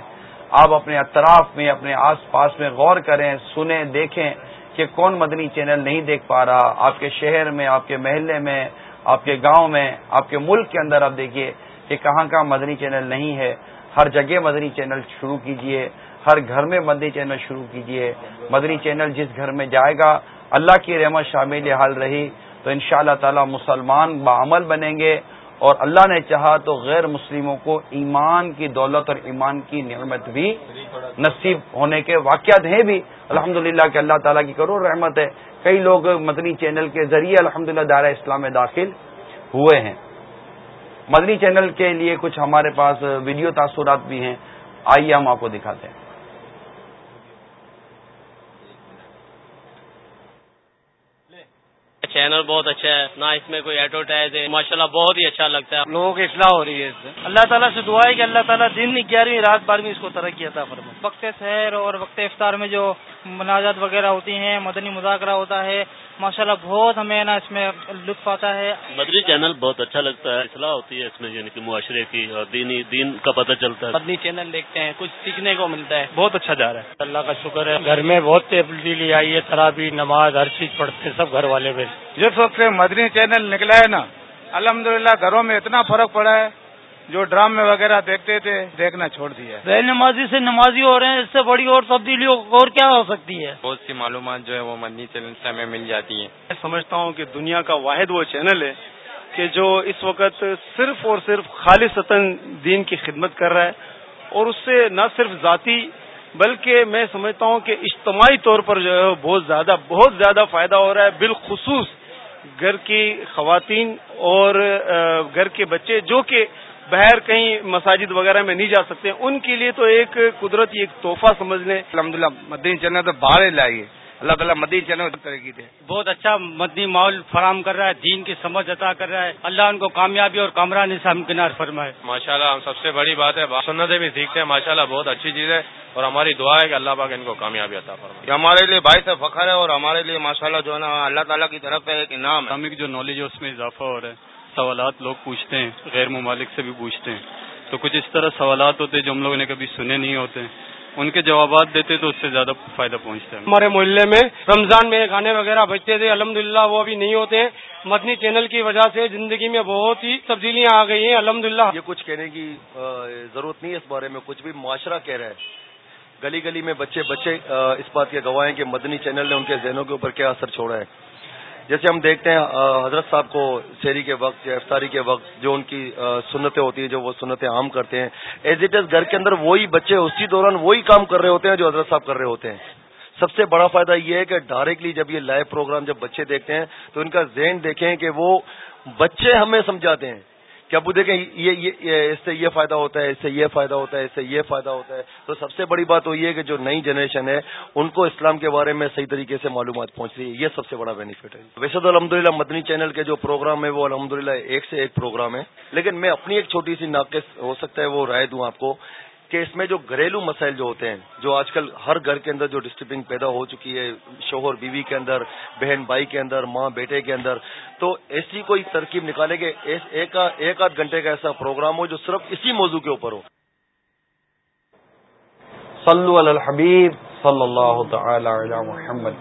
آپ اپنے اطراف میں، اپنے آس پاس میں غور کریں، سنیں، دیکھیں کہ کون مدنی چینل نہیں دیکھ پا رہا۔ آپ کے شہر میں، آپ کے محلے میں، آپ کے گاؤں میں، آپ کے ملک کے اندر آپ دیکھیے۔ کہ کہاں کہاں مدنی چینل نہیں ہے، ہر جگہ مدنی چینل شروع کیجیے ہر گھر میں مدنی چینل شروع کیجیے مدنی چینل جس گھر میں جائے گا، اللہ کی رحمت شامل حال رہی، تو ان شاء اللہ تعالی مسلمان بعمل بنیں گے۔ اور اللہ نے چاہا تو غیر مسلموں کو ایمان کی دولت اور ایمان کی نعمت بھی نصیب ہونے کے واقعات ہیں بھی۔ الحمد للہ کہ اللہ تعالیٰ کی کرو رحمت ہے۔ کئی لوگ مدنی چینل کے ذریعے الحمد للہ دائرہ اسلام میں داخل ہوئے ہیں۔ مدنی چینل کے لیے کچھ ہمارے پاس ویڈیو تاثرات بھی ہیں۔ آئیے ہم آپ کو دکھاتے ہیں۔ چینل بہت اچھا ہے۔ نہ اس میں کوئی ایڈورٹائز ہے۔ ماشاء اللہ بہت ہی اچھا لگتا ہے۔ لوگوں کی اصلاح ہو رہی ہے اس سے۔ اللہ تعالیٰ سے دعا ہے کہ اللہ تعالیٰ دن گیارہویں رات بارہویں اس کو ترقی عطا فرما وقت سحر اور وقت افطار میں جو مناجات وغیرہ ہوتی ہیں مدنی مذاکرہ ہوتا ہے ماشاءاللہ بہت ہمیں نا اس میں لطف آتا ہے۔ مدنی چینل بہت اچھا لگتا ہے اصلاح ہوتی ہے اس میں یعنی کہ معاشرے کی اور دینی دین کا پتہ چلتا ہے۔ مدنی چینل دیکھتے ہیں کچھ سیکھنے کو ملتا ہے۔ بہت اچھا جا رہا ہے۔ اللہ کا شکر ہے گھر میں بہت تبدیلی آئی ہے ترابی نماز ہر چیز پڑھتے ہیں سب گھر والے میں جس وقت سے مدنی چینل نکلا ہے نا الحمدللہ گھروں میں اتنا فرق پڑا ہے۔ جو ڈرامے وغیرہ دیکھتے تھے دیکھنا چھوڑ دیا بے نمازی سے نمازی ہو رہے ہیں اس سے بڑی اور تبدیلی اور کیا ہو سکتی ہے؟ بہت سی معلومات جو ہے وہ مدنی چینل سے ہمیں مل جاتی ہیں۔ میں سمجھتا ہوں کہ دنیا کا واحد وہ چینل ہے کہ جو اس وقت صرف اور صرف خالص دین کی خدمت کر رہا ہے اور اس سے نہ صرف ذاتی بلکہ میں سمجھتا ہوں کہ اجتماعی طور پر جو ہے بہت زیادہ بہت زیادہ فائدہ ہو رہا ہے۔ بالخصوص گھر کی خواتین اور گھر کے بچے جو کہ باہر کہیں مساجد وغیرہ میں نہیں جا سکتے ان کے لیے تو ایک قدرتی ایک تحفہ سمجھ لیں۔ الحمد للہ مدین چینل تو باہر لائیے اللہ تعالیٰ مدین چینل ترقی دے۔ بہت اچھا مدنی ماحول فراہم کر رہا ہے دین کی سمجھ عطا کر رہا ہے۔ اللہ ان کو کامیابی اور کامرانی سے ہمکنار فرمائے۔ ماشاء اللہ سب سے بڑی بات ہے سنتیں بھی سیکھتے ہیں۔ ماشاء اللہ بہت اچھی چیز ہے۔ اور ہماری دعا ہے کہ اللہ پاک ان کو کامیابی عطا فرمائے۔ یہ ہمارے لیے باعث فخر ہے اور ہمارے لیے ماشاء اللہ جو ہے نا اللہ تعالیٰ کی طرف ہے ایک انعام ہے۔ جو نالج ہے اس میں اضافہ ہو رہا ہے۔ سوالات لوگ پوچھتے ہیں غیر ممالک سے بھی پوچھتے ہیں۔ تو کچھ اس طرح سوالات ہوتے جو ہم لوگوں نے کبھی سنے نہیں ہوتے ان کے جوابات دیتے تو اس سے زیادہ فائدہ پہنچتا ہے۔ ہمارے محلے میں رمضان میں گانے وغیرہ بجتے تھے الحمد وہ ابھی نہیں ہوتے ہیں۔ مدنی چینل کی وجہ سے زندگی میں بہت ہی تبدیلیاں آ گئی ہیں الحمد یہ کچھ کہنے کی ضرورت نہیں ہے اس بارے میں کچھ بھی معاشرہ کہہ رہا ہے۔ گلی گلی میں بچے بچے اس بات کے گواہ ہیں کہ مدنی چینل نے ان کے ذہنوں کے اوپر کیا اثر چھوڑا ہے۔ جیسے ہم دیکھتے ہیں حضرت صاحب کو شہری کے وقت یا افطاری کے وقت جو ان کی سنتیں ہوتی ہیں، جو وہ سنتیں عام کرتے ہیں ایز اٹ از گھر کے اندر وہی بچے اسی دوران وہی کام کر رہے ہوتے ہیں جو حضرت صاحب کر رہے ہوتے ہیں۔ سب سے بڑا فائدہ یہ ہے کہ ڈائریکٹلی جب یہ لائیو پروگرام جب بچے دیکھتے ہیں تو ان کا ذہن دیکھیں کہ وہ بچے ہمیں سمجھاتے ہیں۔ کہ ابو دیکھیں یہ, یہ اس سے یہ فائدہ ہوتا ہے اس سے یہ فائدہ ہوتا ہے اس سے یہ فائدہ ہوتا ہے۔ تو سب سے بڑی بات تو یہ ہے کہ جو نئی جنریشن ہے ان کو اسلام کے بارے میں صحیح طریقے سے معلومات پہنچ رہی ہے۔ یہ سب سے بڑا بینیفٹ ہے۔ ویسے تو الحمدللہ مدنی چینل کے جو پروگرام ہے وہ الحمد ایک سے ایک پروگرام ہے۔ لیکن میں اپنی ایک چھوٹی سی ناقص ہو سکتا ہے وہ رائے دوں آپ کو۔ کہ اس میں جو گھریلو مسائل جو ہوتے ہیں جو آج کل ہر گھر کے اندر جو ڈسٹربنگ پیدا ہو چکی ہے شوہر بیوی کے اندر بہن بھائی کے اندر ماں بیٹے کے اندر تو ایسی کوئی ترکیب نکالے گے ایک آدھ گھنٹے کا ایسا پروگرام ہو جو صرف اسی موضوع کے اوپر ہو۔ صلو علی الحبیب صلی اللہ تعالی علی محمد۔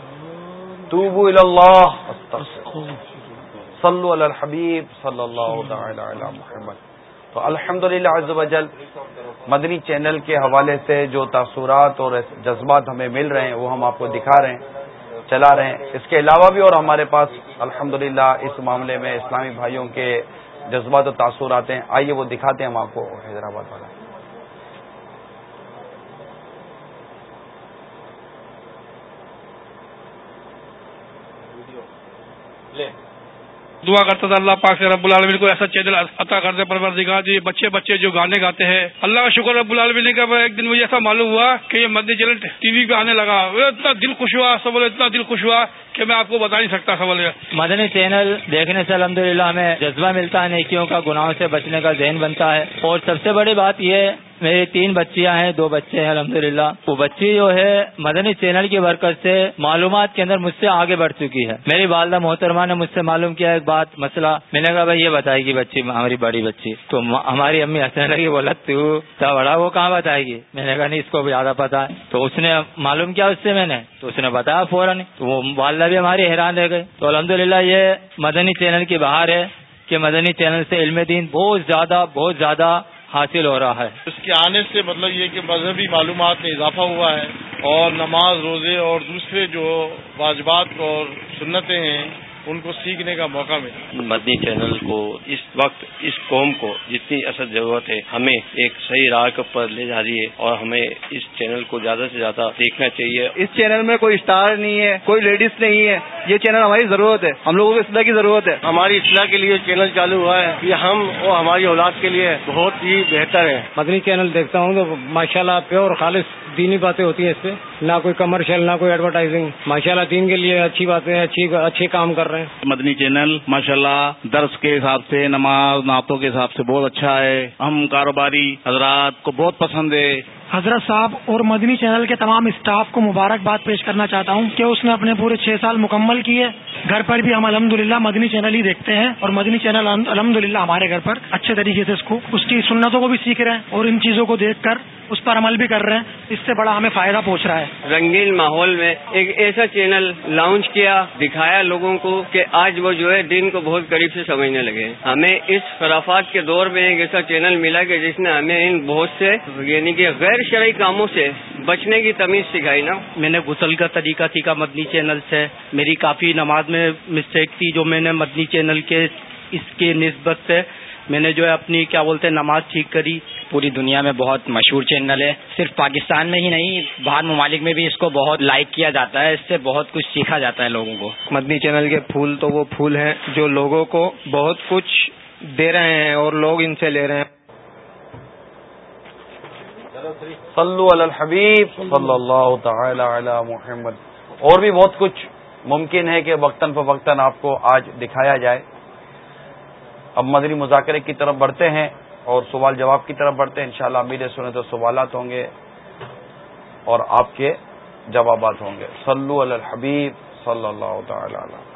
توبو الی اللہ۔ صلو علی الحبیب صلی اللہ تعالی علی محمد۔ تو الحمد للہ مدنی چینل کے حوالے سے جو تاثرات اور جذبات ہمیں مل رہے ہیں، وہ ہم آپ کو دکھا رہے ہیں، چلا رہے ہیں۔ اس کے علاوہ بھی اور ہمارے پاس الحمد اس معاملے میں اسلامی بھائیوں کے جذبات و تاثرات ہیں آئیے وہ دکھاتے ہیں ہم آپ کو، حیدرآباد والا۔ دعا کرتا تھا اللہ پاک سے رب العالمین کو ایسا چینل عطا کر دے پرور جی بچے بچے جو گانے گاتے ہیں۔ اللہ کا شکر رب العالمین کا ایک دن مجھے ایسا معلوم ہوا کہ یہ مدنی چینل ٹی وی پہ آنے لگا۔ اتنا دل خوش ہوا سب اتنا دل خوش ہوا کہ میں آپ کو بتا نہیں سکتا سوال مدنی چینل دیکھنے سے الحمد ہمیں جذبہ ملتا ہے، نیکیوں کا، گناہوں سے بچنے کا ذہن بنتا ہے۔ اور سب سے بڑی بات یہ میری تین بچیاں ہیں، دو بچے ہیں الحمد وہ بچی جو ہے، مدنی چینل کی برکت سے معلومات کے اندر مجھ سے آگے بڑھ چکی ہے۔ میری والدہ محترمہ نے مجھ سے معلوم کیا ایک بات، مسئلہ۔ میں نے کہا، بھائی، یہ بتائے گی بچی، ہماری بڑی بچی۔ تو ہماری امی ہنسنے لگی، بولا، تو بڑا وہ کہاں بتائے گی؟ میں نے کہا، نہیں، اس کو زیادہ پتا ہے۔ تو اس نے معلوم کیا اس سے میں نے۔ تو اس نے بتایا فوراً۔ تو وہ والدہ بھی ہماری حیران رہ گئے۔ تو الحمد یہ مدنی چینل کی بہار ہے کہ مدنی چینل سے علم دین بہت زیادہ بہت زیادہ حاصل ہو رہا ہے۔ اس کے آنے سے مطلب یہ کہ مذہبی معلومات میں اضافہ ہوا ہے اور نماز روزے اور دوسرے جو واجبات اور سنتیں ہیں ان کو سیکھنے کا موقع ملا۔ مدنی چینل کو اس وقت اس قوم کو جتنی اصل ضرورت ہے ہمیں ایک صحیح راہ پر لے جا رہی ہے اور ہمیں اس چینل کو زیادہ سے زیادہ دیکھنا چاہیے۔ اس چینل میں کوئی اسٹار نہیں ہے کوئی لیڈیز نہیں ہے۔ یہ چینل ہماری ضرورت ہے ہم لوگوں کو اصلاح کی ضرورت ہے۔ ہماری اصلاح کے لیے چینل چالو ہوا ہے۔ یہ ہم اور ہماری اولاد کے لیے بہت ہی بہتر ہے۔ مدنی چینل دیکھتا ہوں تو ماشاء اللہ پیور خالص دینی باتیں ہوتی ہیں اس پہ۔ نہ کوئی کمرشل نہ کوئی ایڈورٹائزنگ ماشاء اللہ دین کے لیے اچھی باتیں، اچھی، اچھے کام کر رہے ہیں۔ مدنی چینل ماشاء اللہ درس کے حساب سے، نماز، نعتوں کے حساب سے بہت اچھا ہے۔ ہم کاروباری حضرات کو بہت پسند ہے۔ حضرت صاحب اور مدنی چینل کے تمام اسٹاف کو مبارکباد پیش کرنا چاہتا ہوں کہ اس نے اپنے پورے چھ سال مکمل کیے۔ گھر پر بھی ہم الحمد مدنی چینل ہی دیکھتے ہیں اور مدنی چینل الحمد ہمارے گھر پر اچھے طریقے سے اس کو اس کی سنتوں کو بھی سیکھ رہے ہیں اور ان چیزوں کو دیکھ کر اس پر عمل بھی کر رہے ہیں۔ اس سے بڑا ہمیں فائدہ پہنچ رہا ہے۔ رنگین ماحول میں ایک ایسا چینل لانچ کیا، دکھایا لوگوں کو کہ آج وہ جو ہے دن کو بہت قریب سے سمجھنے لگے ہمیں اس خرافات کے دور میں ایک ایسا چینل ملا کہ جس نے ہمیں ان بہت سے یعنی کہ غیر شرعی کاموں سے بچنے کی تمیز سکھائی نا؟ میں نے غسل کا طریقہ سیکھا مدنی چینل سے۔ میری کافی نماز میں مسٹیک تھی جو میں نے مدنی چینل کے اس کے نسبت سے میں نے جو ہے اپنی کیا بولتے ہیں نماز ٹھیک کری۔ پوری دنیا میں بہت مشہور چینل ہے۔ صرف پاکستان میں ہی نہیں باہر ممالک میں بھی اس کو بہت لائک کیا جاتا ہے۔ اس سے بہت کچھ سیکھا جاتا ہے لوگوں کو۔ مدنی چینل کے پھول تو وہ پھول ہیں جو لوگوں کو بہت کچھ دے رہے ہیں اور لوگ ان سے لے رہے ہیں۔ صلو علی الحبیب صلی اللہ تعالی علی محمد۔ اور بھی بہت کچھ ممکن ہے کہ وقتاً فوقتاً آپ کو آج دکھایا جائے۔ اب مدنی مذاکرے کی طرف بڑھتے ہیں اور سوال جواب کی طرف بڑھتے ہیں۔ انشاءاللہ شاء اللہ سنے تو سوالات ہوں گے اور آپ کے جوابات ہوں گے۔ صلو علی الحبیب صلی اللہ تعالی علیہ۔